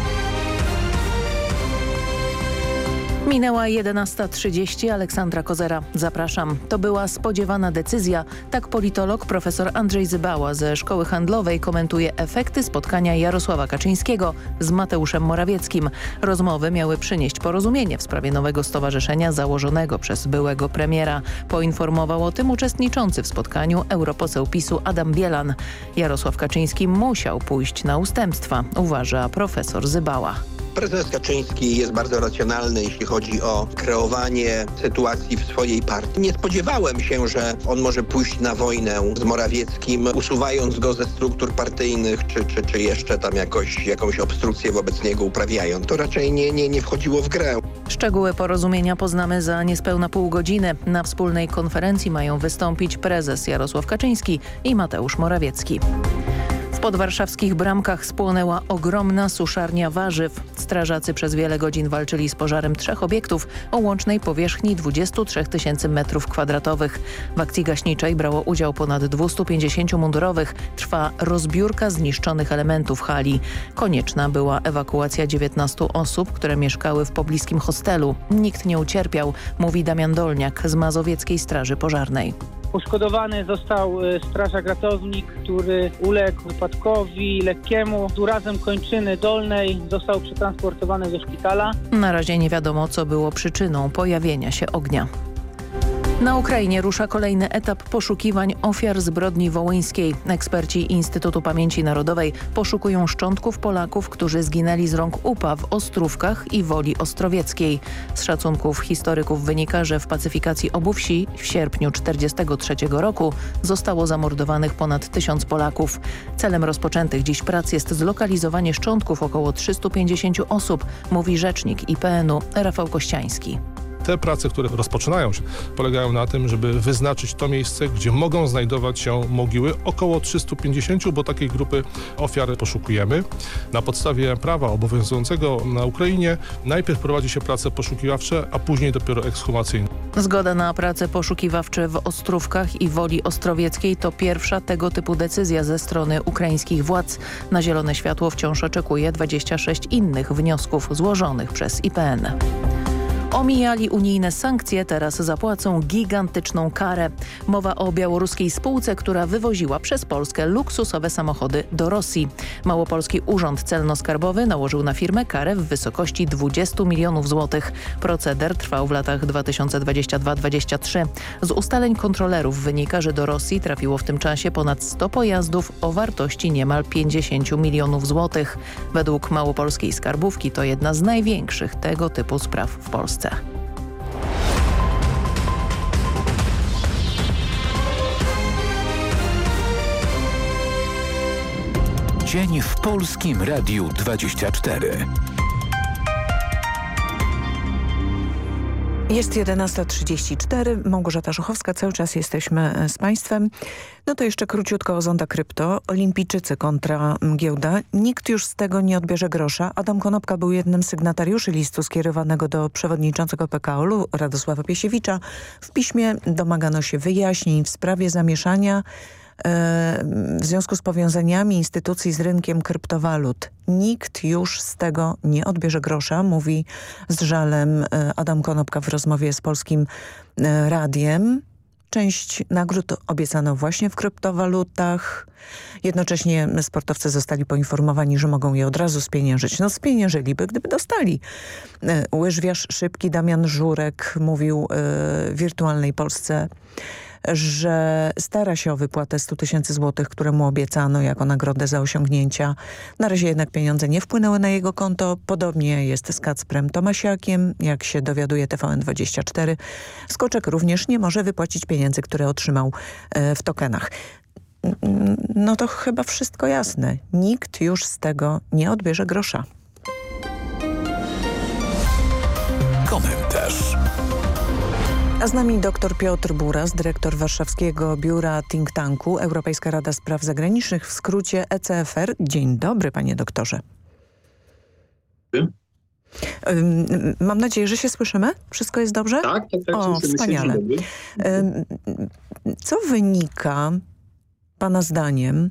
Minęła 11.30. Aleksandra Kozera. Zapraszam. To była spodziewana decyzja. Tak politolog profesor Andrzej Zybała ze Szkoły Handlowej komentuje efekty spotkania Jarosława Kaczyńskiego z Mateuszem Morawieckim. Rozmowy miały przynieść porozumienie w sprawie nowego stowarzyszenia założonego przez byłego premiera. Poinformował o tym uczestniczący w spotkaniu europoseł PiSu Adam Bielan. Jarosław Kaczyński musiał pójść na ustępstwa, uważa profesor Zybała. Prezes Kaczyński jest bardzo racjonalny, jeśli chodzi o kreowanie sytuacji w swojej partii. Nie spodziewałem się, że on może pójść na wojnę z Morawieckim, usuwając go ze struktur partyjnych, czy, czy, czy jeszcze tam jakoś, jakąś obstrukcję wobec niego uprawiając. To raczej nie, nie, nie wchodziło w grę. Szczegóły porozumienia poznamy za niespełna pół godziny. Na wspólnej konferencji mają wystąpić prezes Jarosław Kaczyński i Mateusz Morawiecki. Podwarszawskich bramkach spłonęła ogromna suszarnia warzyw. Strażacy przez wiele godzin walczyli z pożarem trzech obiektów o łącznej powierzchni 23 tysięcy metrów kwadratowych. W akcji gaśniczej brało udział ponad 250 mundurowych. Trwa rozbiórka zniszczonych elementów hali. Konieczna była ewakuacja 19 osób, które mieszkały w pobliskim hostelu. Nikt nie ucierpiał, mówi Damian Dolniak z Mazowieckiej Straży Pożarnej. Poszkodowany został strażak ratownik, który uległ wypadkowi lekkiemu z urazem kończyny dolnej. Został przetransportowany do szpitala. Na razie nie wiadomo, co było przyczyną pojawienia się ognia. Na Ukrainie rusza kolejny etap poszukiwań ofiar zbrodni wołyńskiej. Eksperci Instytutu Pamięci Narodowej poszukują szczątków Polaków, którzy zginęli z rąk UPA w Ostrówkach i Woli Ostrowieckiej. Z szacunków historyków wynika, że w pacyfikacji obu wsi w sierpniu 1943 roku zostało zamordowanych ponad tysiąc Polaków. Celem rozpoczętych dziś prac jest zlokalizowanie szczątków około 350 osób, mówi rzecznik IPN-u Rafał Kościański. Te prace, które rozpoczynają się, polegają na tym, żeby wyznaczyć to miejsce, gdzie mogą znajdować się mogiły. Około 350, bo takiej grupy ofiar poszukujemy. Na podstawie prawa obowiązującego na Ukrainie najpierw prowadzi się prace poszukiwawcze, a później dopiero ekshumacyjne. Zgoda na prace poszukiwawcze w Ostrówkach i Woli Ostrowieckiej to pierwsza tego typu decyzja ze strony ukraińskich władz. Na zielone światło wciąż oczekuje 26 innych wniosków złożonych przez IPN. Omijali unijne sankcje, teraz zapłacą gigantyczną karę. Mowa o białoruskiej spółce, która wywoziła przez Polskę luksusowe samochody do Rosji. Małopolski Urząd Celno-Skarbowy nałożył na firmę karę w wysokości 20 milionów złotych. Proceder trwał w latach 2022-2023. Z ustaleń kontrolerów wynika, że do Rosji trafiło w tym czasie ponad 100 pojazdów o wartości niemal 50 milionów złotych. Według małopolskiej skarbówki to jedna z największych tego typu spraw w Polsce. Dzień w Polskim Radiu 24. Jest 11.34, Małgorzata Żuchowska, cały czas jesteśmy e, z Państwem. No to jeszcze króciutko o Zonda Krypto. Olimpijczycy kontra giełda. Nikt już z tego nie odbierze grosza. Adam Konopka był jednym z sygnatariuszy listu skierowanego do przewodniczącego PKO-u Radosława Piesiewicza. W piśmie domagano się wyjaśnień w sprawie zamieszania w związku z powiązaniami instytucji z rynkiem kryptowalut. Nikt już z tego nie odbierze grosza, mówi z żalem e, Adam Konopka w rozmowie z Polskim e, Radiem. Część nagród obiecano właśnie w kryptowalutach. Jednocześnie sportowcy zostali poinformowani, że mogą je od razu spieniężyć. No spieniężyliby, gdyby dostali. E, łyżwiarz szybki Damian Żurek mówił w wirtualnej Polsce że stara się o wypłatę 100 tysięcy złotych, które mu obiecano jako nagrodę za osiągnięcia. Na razie jednak pieniądze nie wpłynęły na jego konto. Podobnie jest z Kacprem Tomasiakiem, jak się dowiaduje TVN24. Skoczek również nie może wypłacić pieniędzy, które otrzymał e, w tokenach. No to chyba wszystko jasne. Nikt już z tego nie odbierze grosza. Komentarz. A z nami dr Piotr Buras, dyrektor warszawskiego biura think tanku Europejska Rada Spraw Zagranicznych, w skrócie ECFR. Dzień dobry, panie doktorze. Mam nadzieję, że się słyszymy. Wszystko jest dobrze? Tak, tak, tak. O, wspaniale. Co wynika pana zdaniem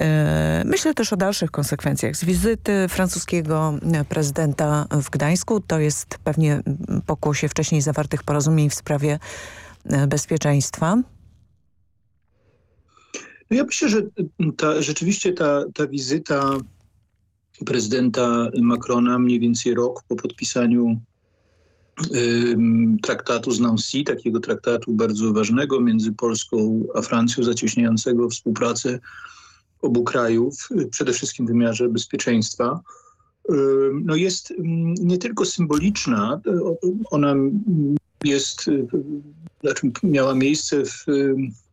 E, myślę też o dalszych konsekwencjach z wizyty francuskiego prezydenta w Gdańsku. To jest pewnie pokłosie wcześniej zawartych porozumień w sprawie e, bezpieczeństwa. No ja myślę, że ta, rzeczywiście ta, ta wizyta prezydenta Macrona mniej więcej rok po podpisaniu traktatu z Nancy, takiego traktatu bardzo ważnego między Polską a Francją, zacieśniającego współpracę obu krajów, przede wszystkim w wymiarze bezpieczeństwa, no jest nie tylko symboliczna, ona jest, znaczy miała miejsce w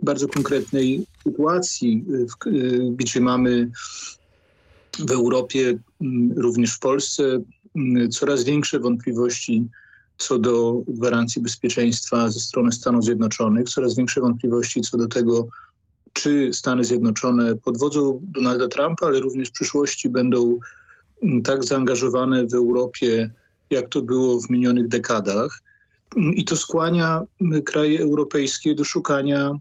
bardzo konkretnej sytuacji, gdzie mamy w Europie, również w Polsce, coraz większe wątpliwości co do gwarancji bezpieczeństwa ze strony Stanów Zjednoczonych, coraz większe wątpliwości co do tego, czy Stany Zjednoczone pod wodzą Donalda Trumpa, ale również w przyszłości będą mm, tak zaangażowane w Europie, jak to było w minionych dekadach. I to skłania mm, kraje europejskie do szukania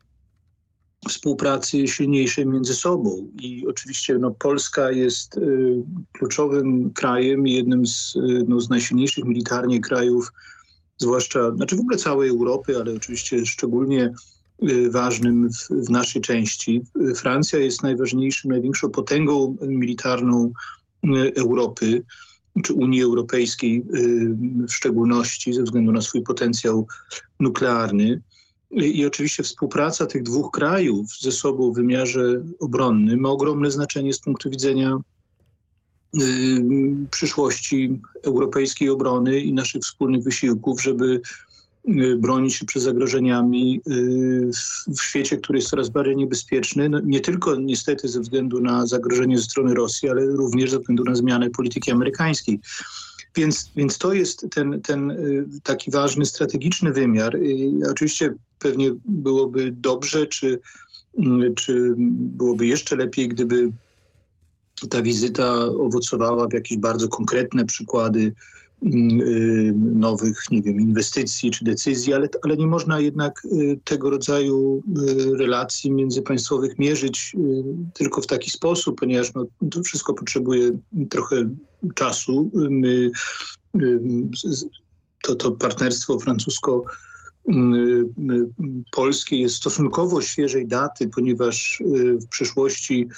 współpracy silniejszej między sobą. I oczywiście no, Polska jest y, kluczowym krajem jednym z, y, no, z najsilniejszych militarnie krajów, zwłaszcza, znaczy w ogóle całej Europy, ale oczywiście szczególnie Y, ważnym w, w, naszej części. Francja jest najważniejszą, największą potęgą militarną y, Europy, czy Unii Europejskiej y, w szczególności ze względu na swój potencjał nuklearny. I oczywiście współpraca tych dwóch krajów ze sobą w wymiarze obronnym ma ogromne znaczenie z punktu widzenia przyszłości europejskiej obrony i naszych wspólnych wysiłków, żeby Y, bronić się przed zagrożeniami y, w świecie, który jest coraz bardziej niebezpieczny. No, nie tylko niestety ze względu na zagrożenie ze strony Rosji, ale również ze względu na zmianę polityki amerykańskiej. Więc, więc to jest ten, ten y, taki ważny strategiczny wymiar. Oczywiście pewnie byłoby dobrze, czy, czy byłoby jeszcze lepiej, gdyby ta wizyta owocowała w jakieś bardzo konkretne przykłady Mm, y, nowych, nie wiem, inwestycji czy decyzji, ale, ale nie można jednak y, tego rodzaju y, relacji międzypaństwowych mierzyć tylko w taki sposób, ponieważ no, to wszystko potrzebuje trochę czasu. My, to, to partnerstwo francusko polskie jest stosunkowo świeżej daty, ponieważ w przyszłości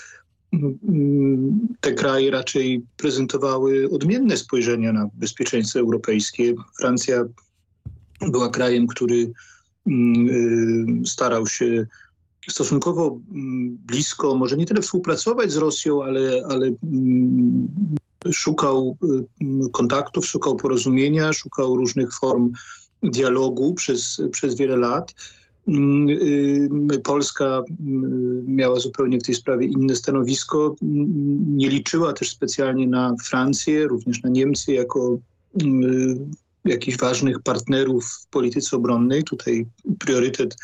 te kraje raczej prezentowały odmienne spojrzenia na bezpieczeństwo europejskie. Francja była krajem, który y, starał się stosunkowo blisko, może nie tyle współpracować z Rosją, ale, ale szukał y, kontaktów, szukał porozumienia, szukał różnych form dialogu przez, przez wiele lat. Polska miała zupełnie w tej sprawie inne stanowisko. Nie liczyła też specjalnie na Francję, również na Niemcy jako jakichś ważnych partnerów w polityce obronnej. Tutaj priorytet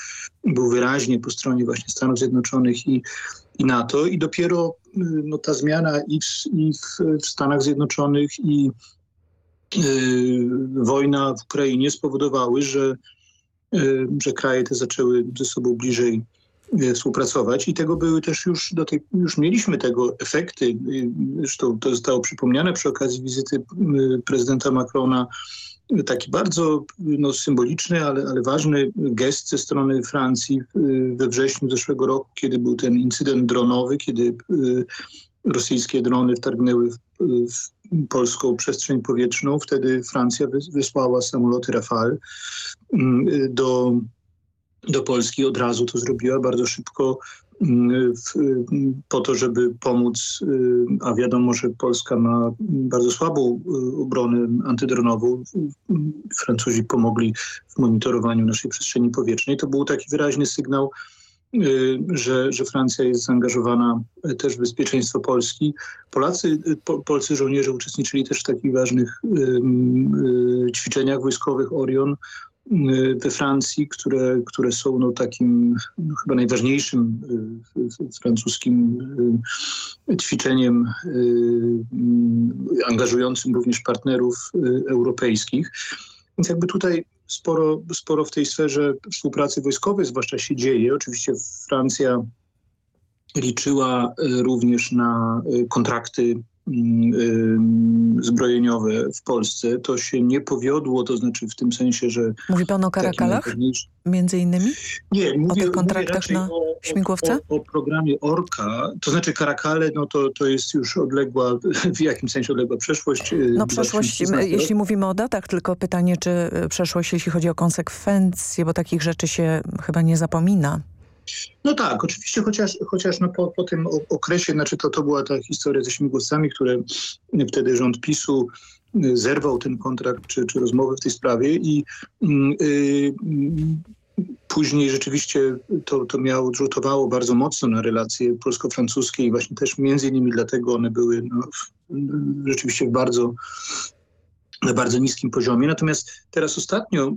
był wyraźnie po stronie właśnie Stanów Zjednoczonych i, i NATO i dopiero no, ta zmiana i w, i w, Stanach Zjednoczonych i y, wojna w Ukrainie spowodowały, że, y, że kraje te zaczęły ze sobą bliżej y, współpracować i tego były też już do tej, już mieliśmy tego efekty. Zresztą to zostało przypomniane przy okazji wizyty prezydenta Macrona taki bardzo no, symboliczny, ale, ale ważny gest ze strony Francji we wrześniu zeszłego roku, kiedy był ten incydent dronowy, kiedy y, rosyjskie drony wtargnęły w, w polską przestrzeń powietrzną. Wtedy Francja wysłała samoloty Rafale do, do Polski. Od razu to zrobiła bardzo szybko po to, żeby pomóc, y, a wiadomo, że Polska ma bardzo słabą y, obronę antydronową. Francuzi pomogli w monitorowaniu naszej przestrzeni powietrznej. To był taki wyraźny sygnał, y, że, że Francja jest zaangażowana też w bezpieczeństwo Polski. Polacy, po, polscy żołnierze uczestniczyli też w takich ważnych ćwiczeniach wojskowych Orion, we Francji, które, które są no, takim no, chyba najważniejszym y, francuskim y, ćwiczeniem angażującym również partnerów europejskich. Więc jakby tutaj sporo, sporo w tej sferze współpracy wojskowej zwłaszcza się dzieje. Oczywiście Francja liczyła również na kontrakty zbrojeniowe w Polsce. To się nie powiodło, to znaczy w tym sensie, że... Mówi pan o Karakalach między innymi? Nie, mówię, o tych kontraktach na o, śmigłowce? O, o, programie Orka, to znaczy Karakale, no to, to jest już odległa, w jakimś sensie odległa przeszłość. Y, no przeszłość, jeśli mówimy o datach, tylko pytanie, czy y, przeszłość, jeśli chodzi o konsekwencje, bo takich rzeczy się chyba nie zapomina. No tak, oczywiście, chociaż, chociaż no po, po tym okresie, znaczy to, to była ta historia ze śmigłowcami, które wtedy rząd PiSu y, zerwał ten kontrakt czy, czy rozmowy w tej sprawie i yy, później rzeczywiście to, to miało, rzutowało bardzo mocno na relacje polsko-francuskie i właśnie też między innymi dlatego one były no, rzeczywiście bardzo na bardzo niskim poziomie. Natomiast teraz ostatnio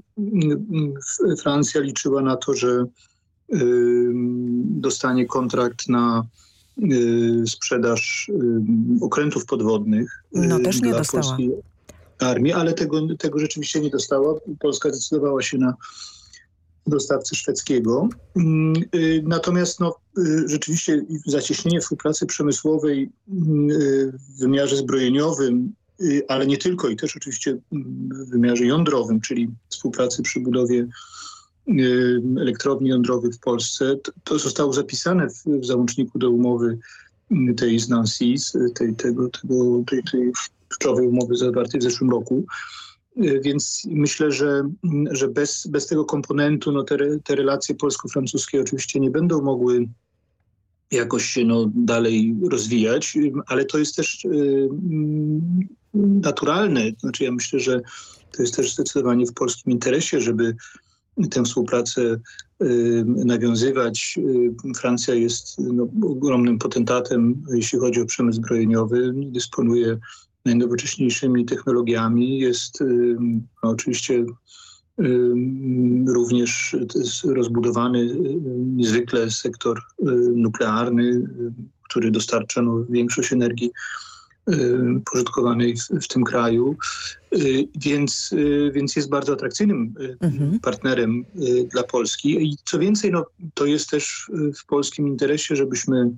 Francja liczyła na to, że dostanie kontrakt na y, sprzedaż okrętów podwodnych. No też nie dostała. Armii, ale tego, tego rzeczywiście nie dostała. Polska zdecydowała się na dostawcę szwedzkiego. Y, natomiast no, y, rzeczywiście zacieśnienie współpracy przemysłowej w wymiarze zbrojeniowym, ale nie tylko i też oczywiście w wymiarze jądrowym, czyli współpracy przy budowie Y, elektrowni jądrowych w Polsce. To, zostało zapisane w, załączniku do umowy y, tej z Nancy, tej, tego, tego, tej, tej umowy zawartej w zeszłym roku. Y, więc myślę, że, że bez, bez tego komponentu no te, te relacje polsko-francuskie oczywiście nie będą mogły jakoś się no, dalej rozwijać, ale to jest też y, naturalne. Znaczy ja myślę, że to jest też zdecydowanie w polskim interesie, żeby tę współpracę y, nawiązywać. Y, Francja jest no, ogromnym potentatem, jeśli chodzi o przemysł zbrojeniowy. Dysponuje najnowocześniejszymi technologiami. Jest y, no, oczywiście również rozbudowany niezwykle sektor nuklearny, który dostarcza no, większość energii pożytkowanej w, w, tym kraju, y, więc, y, więc jest bardzo atrakcyjnym mhm. partnerem dla Polski. I co więcej, no, to jest też w polskim interesie, żebyśmy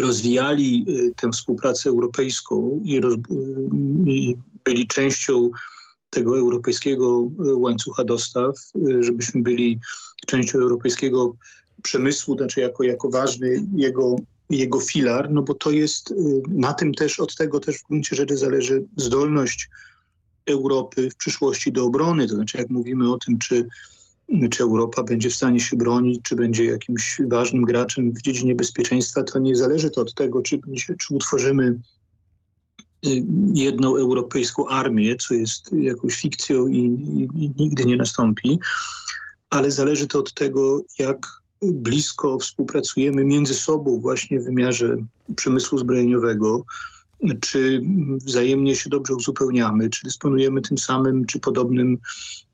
rozwijali tę współpracę europejską i, roz, i byli częścią tego europejskiego łańcucha dostaw, żebyśmy byli częścią europejskiego przemysłu, znaczy jako, jako ważny jego jego filar, no bo to jest, y, na tym też, od tego też w gruncie rzeczy zależy zdolność Europy w przyszłości do obrony. To znaczy jak mówimy o tym, czy, czy Europa będzie w stanie się bronić, czy będzie jakimś ważnym graczem w dziedzinie bezpieczeństwa, to nie zależy to od tego, czy, czy utworzymy y, jedną europejską armię, co jest jakąś fikcją i, i, i nigdy nie nastąpi, ale zależy to od tego, jak blisko współpracujemy między sobą właśnie w wymiarze przemysłu zbrojeniowego, czy wzajemnie się dobrze uzupełniamy, czy dysponujemy tym samym, czy podobnym,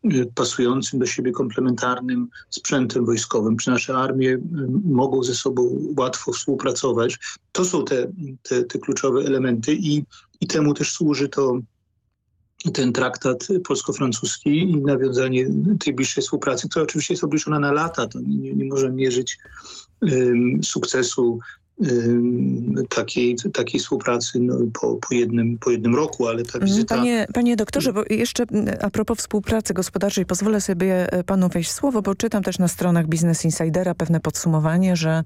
y, pasującym do siebie komplementarnym sprzętem wojskowym, czy nasze armie y, mogą ze sobą łatwo współpracować. To są te, te, te kluczowe elementy i, i temu też służy to ten traktat polsko-francuski i nawiązanie tej bliższej współpracy, która oczywiście jest obliczona na lata. To nie, nie może mierzyć sukcesu takiej, takiej współpracy no, po, po, jednym, po jednym roku, ale ta wizyta... Panie, panie doktorze, bo jeszcze a propos współpracy gospodarczej, pozwolę sobie e, panu wejść słowo, bo czytam też na stronach Business Insidera pewne podsumowanie, że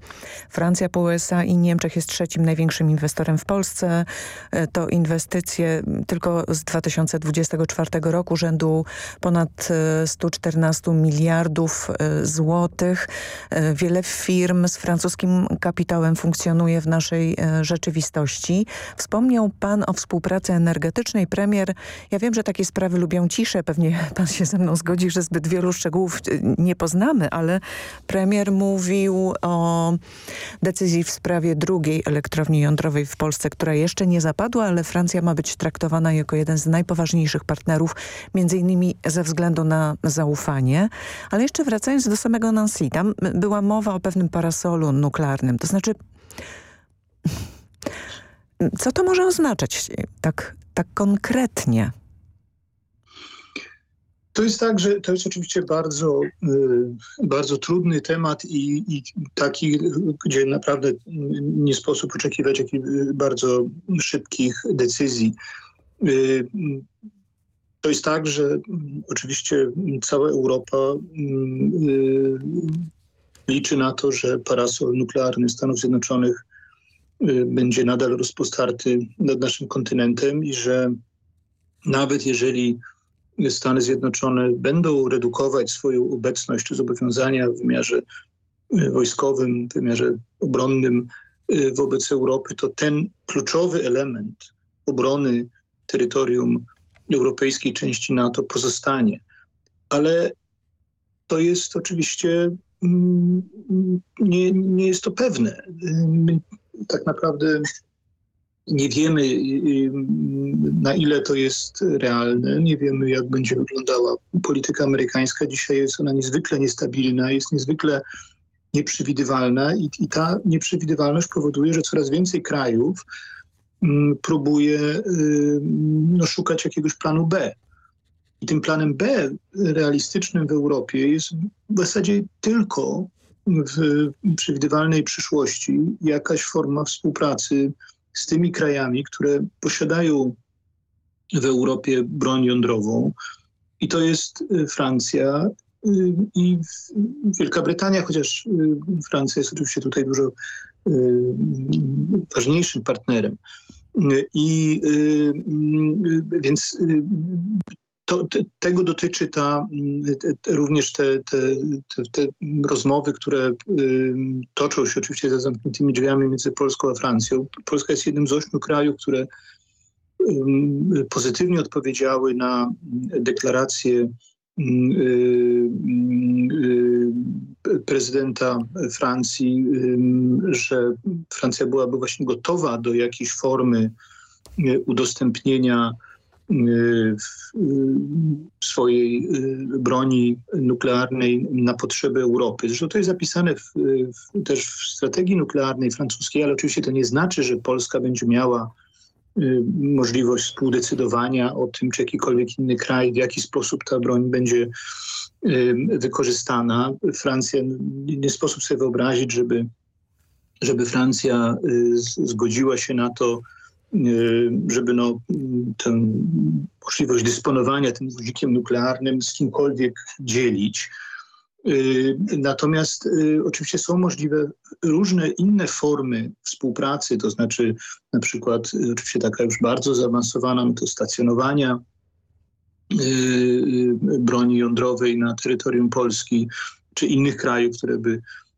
Francja po USA i Niemczech jest trzecim największym inwestorem w Polsce. E, to inwestycje tylko z 2024 roku rzędu ponad 114 e, miliardów złotych. Wiele firm z francuskim kapitałem funkcjonuje funkcjonuje w naszej e, rzeczywistości. Wspomniał pan o współpracy energetycznej. Premier, ja wiem, że takie sprawy lubią ciszę. Pewnie pan się ze mną zgodzi, że zbyt wielu szczegółów e, nie poznamy, ale premier mówił o decyzji w sprawie drugiej elektrowni jądrowej w Polsce, która jeszcze nie zapadła, ale Francja ma być traktowana jako jeden z najpoważniejszych partnerów, między innymi ze względu na zaufanie. Ale jeszcze wracając do samego Nancy, tam była mowa o pewnym parasolu nuklearnym, to znaczy co to może oznaczać tak, tak konkretnie? To jest tak, że to jest oczywiście bardzo, y, bardzo trudny temat i, i, taki, gdzie naprawdę nie sposób oczekiwać jakich bardzo szybkich decyzji. To jest tak, że oczywiście cała Europa y, liczy na to, że parasol nuklearny Stanów Zjednoczonych będzie nadal rozpostarty nad naszym kontynentem i że nawet jeżeli Stany Zjednoczone będą redukować swoją obecność czy zobowiązania w wymiarze y, wojskowym, w wymiarze obronnym y, wobec Europy, to ten kluczowy element obrony terytorium europejskiej części NATO pozostanie. Ale to jest oczywiście mm, nie, nie jest to pewne tak naprawdę nie wiemy, y, y, na ile to jest realne, nie wiemy, jak będzie wyglądała polityka amerykańska. Dzisiaj jest ona niezwykle niestabilna, jest niezwykle nieprzewidywalna i, i ta nieprzewidywalność powoduje, że coraz więcej krajów mm, próbuje y, no, szukać jakiegoś planu B. I tym planem B realistycznym w Europie jest w zasadzie tylko w przewidywalnej przyszłości jakaś forma współpracy z tymi krajami, które posiadają w Europie broń jądrową. I to jest y, Francja y, i Wielka Brytania, chociaż y, Francja jest oczywiście tutaj dużo ważniejszym partnerem. I więc to, te, tego dotyczy ta, te, również te, te, rozmowy, które y, toczą się oczywiście za zamkniętymi drzwiami między Polską a Francją. Polska jest jednym z ośmiu krajów, które y, pozytywnie odpowiedziały na deklarację y, prezydenta Francji, że Francja byłaby właśnie gotowa do jakiejś formy udostępnienia Y, swojej y, broni nuklearnej na potrzeby Europy. Zresztą to jest zapisane w, w, też w strategii nuklearnej francuskiej, ale oczywiście to nie znaczy, że Polska będzie miała y, możliwość współdecydowania o tym, czy jakikolwiek inny kraj, w jaki sposób ta broń będzie wykorzystana. Francja, nie sposób sobie wyobrazić, żeby, żeby Francja zgodziła się na to, Y, żeby no, tę możliwość dysponowania tym guzikiem nuklearnym z kimkolwiek dzielić. Y, natomiast y, oczywiście są możliwe różne inne formy współpracy, to znaczy na przykład oczywiście taka już bardzo zaawansowana, no to stacjonowania broni jądrowej na terytorium Polski czy innych krajów, które by Y, y,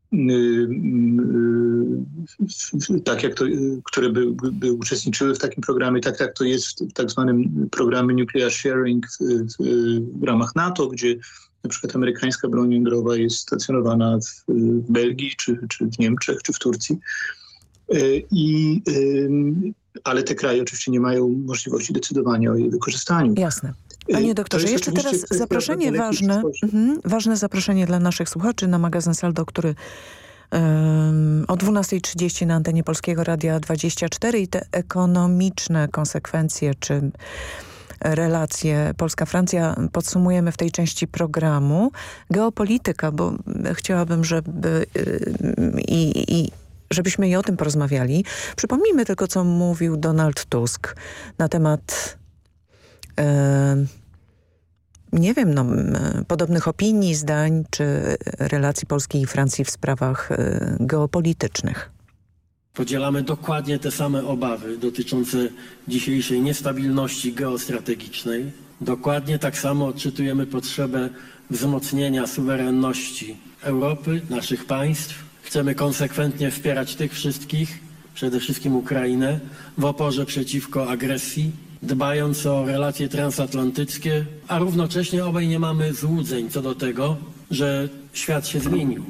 tak jak to, które by, by, uczestniczyły w takim programie, tak jak to jest w tak zwanym programie Nuclear Sharing w, w, w ramach NATO, gdzie na przykład amerykańska broń jądrowa jest stacjonowana w, w Belgii, czy, czy w Niemczech, czy w Turcji. I, ale te kraje oczywiście nie mają możliwości decydowania o jej wykorzystaniu. Jasne. Panie doktorze, jeszcze teraz zaproszenie ważne, mhm, ważne zaproszenie dla naszych słuchaczy na magazyn Saldo, który o 12.30 na antenie Polskiego Radia 24 i te ekonomiczne konsekwencje, czy relacje Polska-Francja podsumujemy w tej części programu. Geopolityka, bo chciałabym, żeby i, i żebyśmy i o tym porozmawiali. Przypomnijmy tylko, co mówił Donald Tusk na temat nie wiem, no, podobnych opinii, zdań czy relacji Polski i Francji w sprawach e, geopolitycznych. Podzielamy dokładnie te same obawy dotyczące dzisiejszej niestabilności geostrategicznej. Dokładnie tak samo odczytujemy potrzebę wzmocnienia suwerenności Europy, naszych państw. Chcemy konsekwentnie wspierać tych wszystkich, przede wszystkim Ukrainę, w oporze przeciwko agresji dbając o relacje transatlantyckie, a równocześnie obaj nie mamy złudzeń co do tego, że świat się zmienił.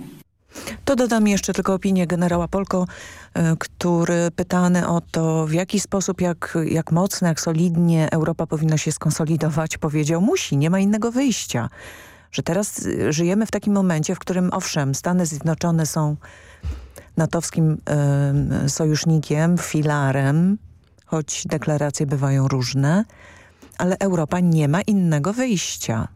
To dodam jeszcze tylko opinię generała Polko, e, który pytany o to, w jaki sposób, jak, jak mocno, jak solidnie Europa powinna się skonsolidować, powiedział, musi, nie ma innego wyjścia. Że teraz e, żyjemy w takim momencie, w którym owszem, Stany Zjednoczone są natowskim y, sojusznikiem, filarem choć deklaracje bywają różne, ale Europa nie ma innego wyjścia.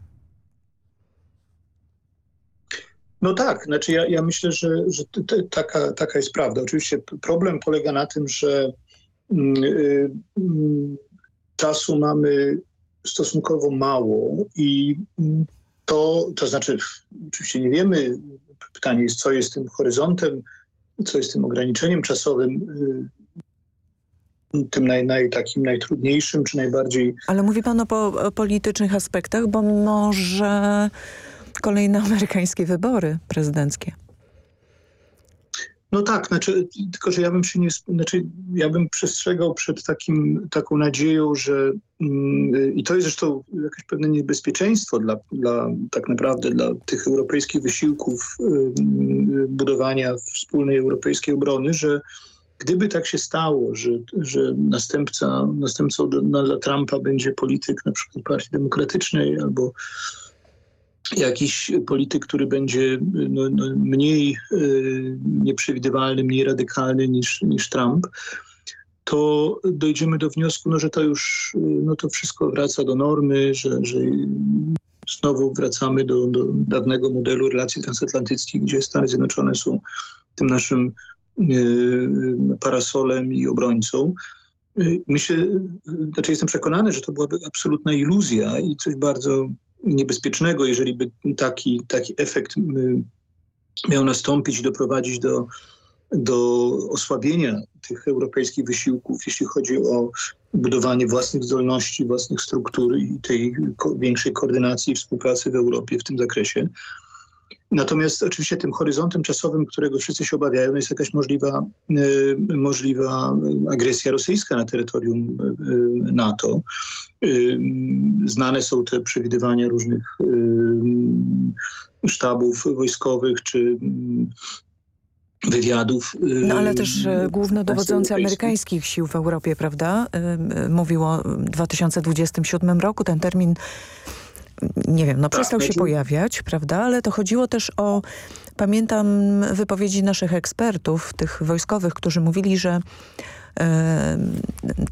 No tak, znaczy ja, ja myślę, że, że taka, taka jest prawda. Oczywiście problem polega na tym, że mm, y, mm, czasu mamy stosunkowo mało i mm, to, to znaczy oczywiście nie wiemy, pytanie jest co jest tym horyzontem, co jest tym ograniczeniem czasowym, y, tym naj, naj, takim najtrudniejszym, czy najbardziej... Ale mówi pan o, po, o politycznych aspektach, bo może kolejne amerykańskie wybory prezydenckie. No tak, znaczy, tylko że ja bym się nie, znaczy, ja bym przestrzegał przed takim, taką nadzieją, że yy, i to jest zresztą jakieś pewne niebezpieczeństwo dla, dla tak naprawdę dla tych europejskich wysiłków yy, budowania wspólnej europejskiej obrony, że Gdyby tak się stało, że, że następca, następcą Donalda Trumpa będzie polityk na przykład Partii Demokratycznej albo jakiś polityk, który będzie no, no, mniej y, nieprzewidywalny, mniej radykalny niż, niż Trump, to dojdziemy do wniosku, no, że to już no, to wszystko wraca do normy, że, że znowu wracamy do, do dawnego modelu relacji transatlantyckich, gdzie Stany Zjednoczone są tym naszym parasolem i obrońcą. Y, myślę, znaczy jestem przekonany, że to byłaby absolutna iluzja i coś bardzo niebezpiecznego, jeżeli by taki, taki efekt miał nastąpić i doprowadzić do, do osłabienia tych europejskich wysiłków, jeśli chodzi o budowanie własnych zdolności, własnych struktur i tej większej koordynacji i współpracy w Europie w tym zakresie. Natomiast oczywiście tym horyzontem czasowym, którego wszyscy się obawiają, jest jakaś możliwa, y, możliwa agresja rosyjska na terytorium y, NATO. Y, znane są te przewidywania różnych sztabów wojskowych czy wywiadów. No ale też e, głównodowodzący amerykańskich sił w Europie, prawda? Mówił o 2027 roku. Ten termin nie wiem, no tak, przestał się pojawiać, prawda? Ale to chodziło też o, pamiętam wypowiedzi naszych ekspertów, tych wojskowych, którzy mówili, że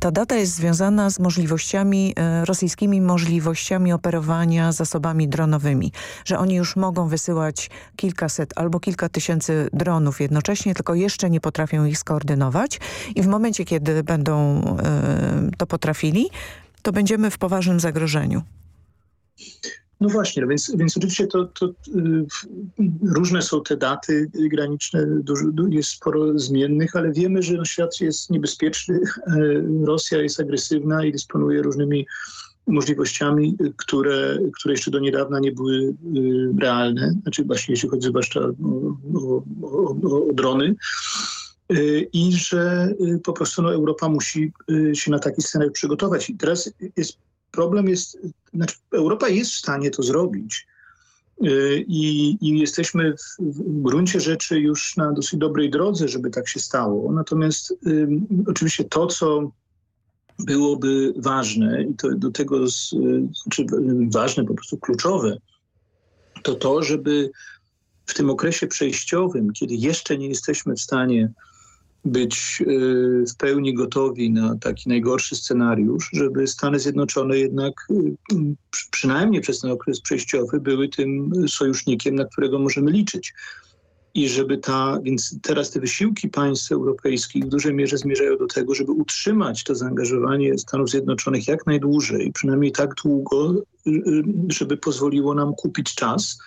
ta data jest związana z możliwościami, e, rosyjskimi możliwościami operowania zasobami dronowymi, że oni już mogą wysyłać kilkaset albo kilka tysięcy dronów jednocześnie, tylko jeszcze nie potrafią ich skoordynować i w momencie, kiedy będą e, to potrafili, to będziemy w poważnym zagrożeniu. No właśnie, no więc, więc oczywiście to, to y, różne są te daty graniczne, dużo, jest sporo zmiennych, ale wiemy, że no, świat jest niebezpieczny, Rosja jest agresywna i dysponuje różnymi możliwościami, które, które jeszcze do niedawna nie były y, realne, znaczy właśnie jeśli chodzi zwłaszcza o, o, o, o drony y, i że po prostu no, Europa musi się na taki scenariusz przygotować. I teraz jest problem jest, znaczy Europa jest w stanie to zrobić, I, I, jesteśmy w, w, gruncie rzeczy już na dosyć dobrej drodze, żeby tak się stało. Natomiast y, oczywiście to, co byłoby ważne i to do tego, z, znaczy ważne, po prostu kluczowe, to to, żeby w tym okresie przejściowym, kiedy jeszcze nie jesteśmy w stanie być y, w pełni gotowi na taki najgorszy scenariusz, żeby Stany Zjednoczone jednak y, przynajmniej przez ten okres przejściowy były tym sojusznikiem, na którego możemy liczyć. I żeby ta, więc teraz te wysiłki państw europejskich w dużej mierze zmierzają do tego, żeby utrzymać to zaangażowanie Stanów Zjednoczonych jak najdłużej, przynajmniej tak długo, y, żeby pozwoliło nam kupić czas,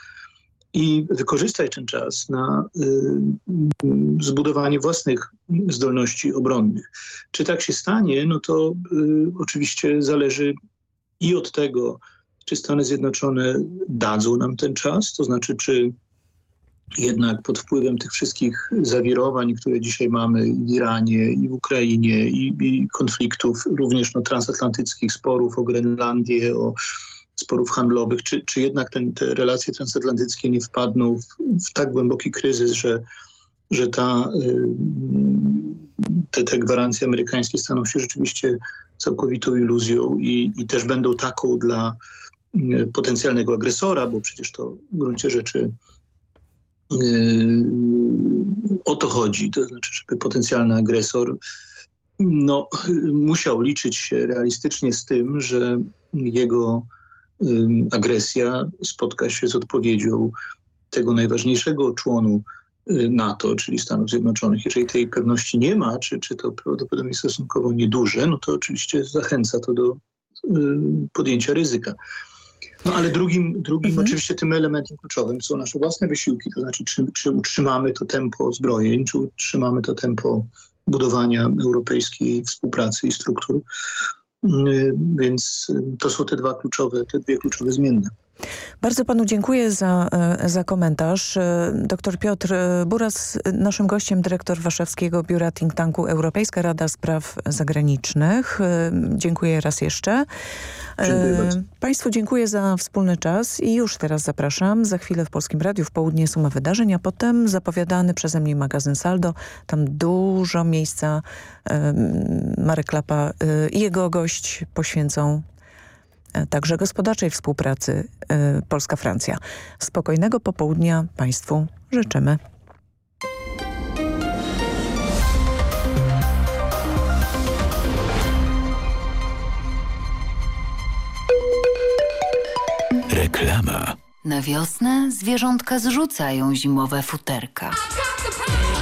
i wykorzystać ten czas na y, zbudowanie własnych zdolności obronnych. Czy tak się stanie, no to y, oczywiście zależy i od tego, czy Stany Zjednoczone dadzą nam ten czas, to znaczy czy jednak pod wpływem tych wszystkich zawirowań, które dzisiaj mamy w Iranie i w Ukrainie i, i konfliktów również no, transatlantyckich, sporów o Grenlandię, o sporów handlowych, czy, czy jednak ten, te relacje transatlantyckie nie wpadną w, w tak głęboki kryzys, że, że ta, y, te, te gwarancje amerykańskie staną się rzeczywiście całkowitą iluzją i, i też będą taką dla y, potencjalnego agresora, bo przecież to w gruncie rzeczy yy, o to chodzi, to znaczy, żeby potencjalny agresor no, musiał liczyć się realistycznie z tym, że jego agresja spotka się z odpowiedzią tego najważniejszego członu y, NATO, czyli Stanów Zjednoczonych. Jeżeli tej pewności nie ma, czy, czy to prawdopodobnie stosunkowo nieduże, no to oczywiście zachęca to do y, podjęcia ryzyka. No ale drugim, drugim mhm. oczywiście tym elementem kluczowym są nasze własne wysiłki, to znaczy czy, czy utrzymamy to tempo zbrojeń, czy utrzymamy to tempo budowania europejskiej współpracy i struktur więc y, to są te dwa kluczowe, te dwie kluczowe zmienne. Bardzo panu dziękuję za, e, za komentarz. E, Dr Piotr Buras, naszym gościem, dyrektor Warszawskiego Biura Think Tanku Europejska Rada Spraw Zagranicznych. E, dziękuję raz jeszcze. Dziękuję Państwu dziękuję za wspólny czas i już teraz zapraszam. Za chwilę w Polskim Radiu w południe suma wydarzeń, a potem zapowiadany przeze mnie magazyn Saldo. Tam dużo miejsca Marek Klapa i jego gość poświęcą E, także gospodarczej współpracy e, Polska-Francja. Spokojnego popołudnia Państwu życzymy. Reklama. Na wiosnę zwierzątka zrzucają zimowe futerka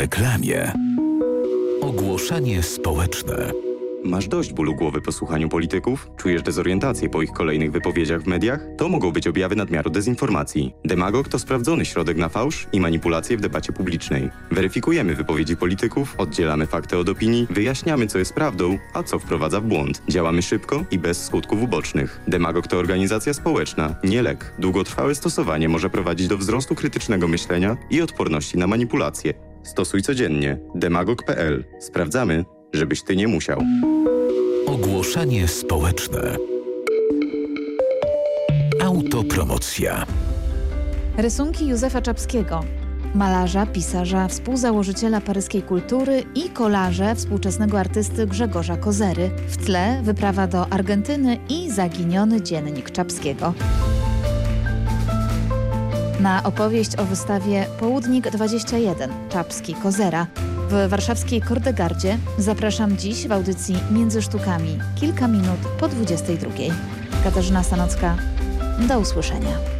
reklamie. Ogłoszenie społeczne. Masz dość bólu głowy po słuchaniu polityków? Czujesz dezorientację po ich kolejnych wypowiedziach w mediach? To mogą być objawy nadmiaru dezinformacji. Demagog to sprawdzony środek na fałsz i manipulacje w debacie publicznej. Weryfikujemy wypowiedzi polityków, oddzielamy fakty od opinii, wyjaśniamy co jest prawdą, a co wprowadza w błąd. Działamy szybko i bez skutków ubocznych. Demagog to organizacja społeczna, nie lek. Długotrwałe stosowanie może prowadzić do wzrostu krytycznego myślenia i odporności na manipulacje. Stosuj codziennie. demagog.pl. Sprawdzamy, żebyś ty nie musiał. Ogłoszenie społeczne. Autopromocja. Rysunki Józefa Czapskiego. Malarza, pisarza, współzałożyciela paryskiej kultury i kolarze współczesnego artysty Grzegorza Kozery. W tle wyprawa do Argentyny i zaginiony dziennik Czapskiego. Na opowieść o wystawie Południk 21 Czapski Kozera w warszawskiej Kordegardzie. Zapraszam dziś w audycji Między Sztukami, kilka minut po 22. Katarzyna Stanocka, do usłyszenia.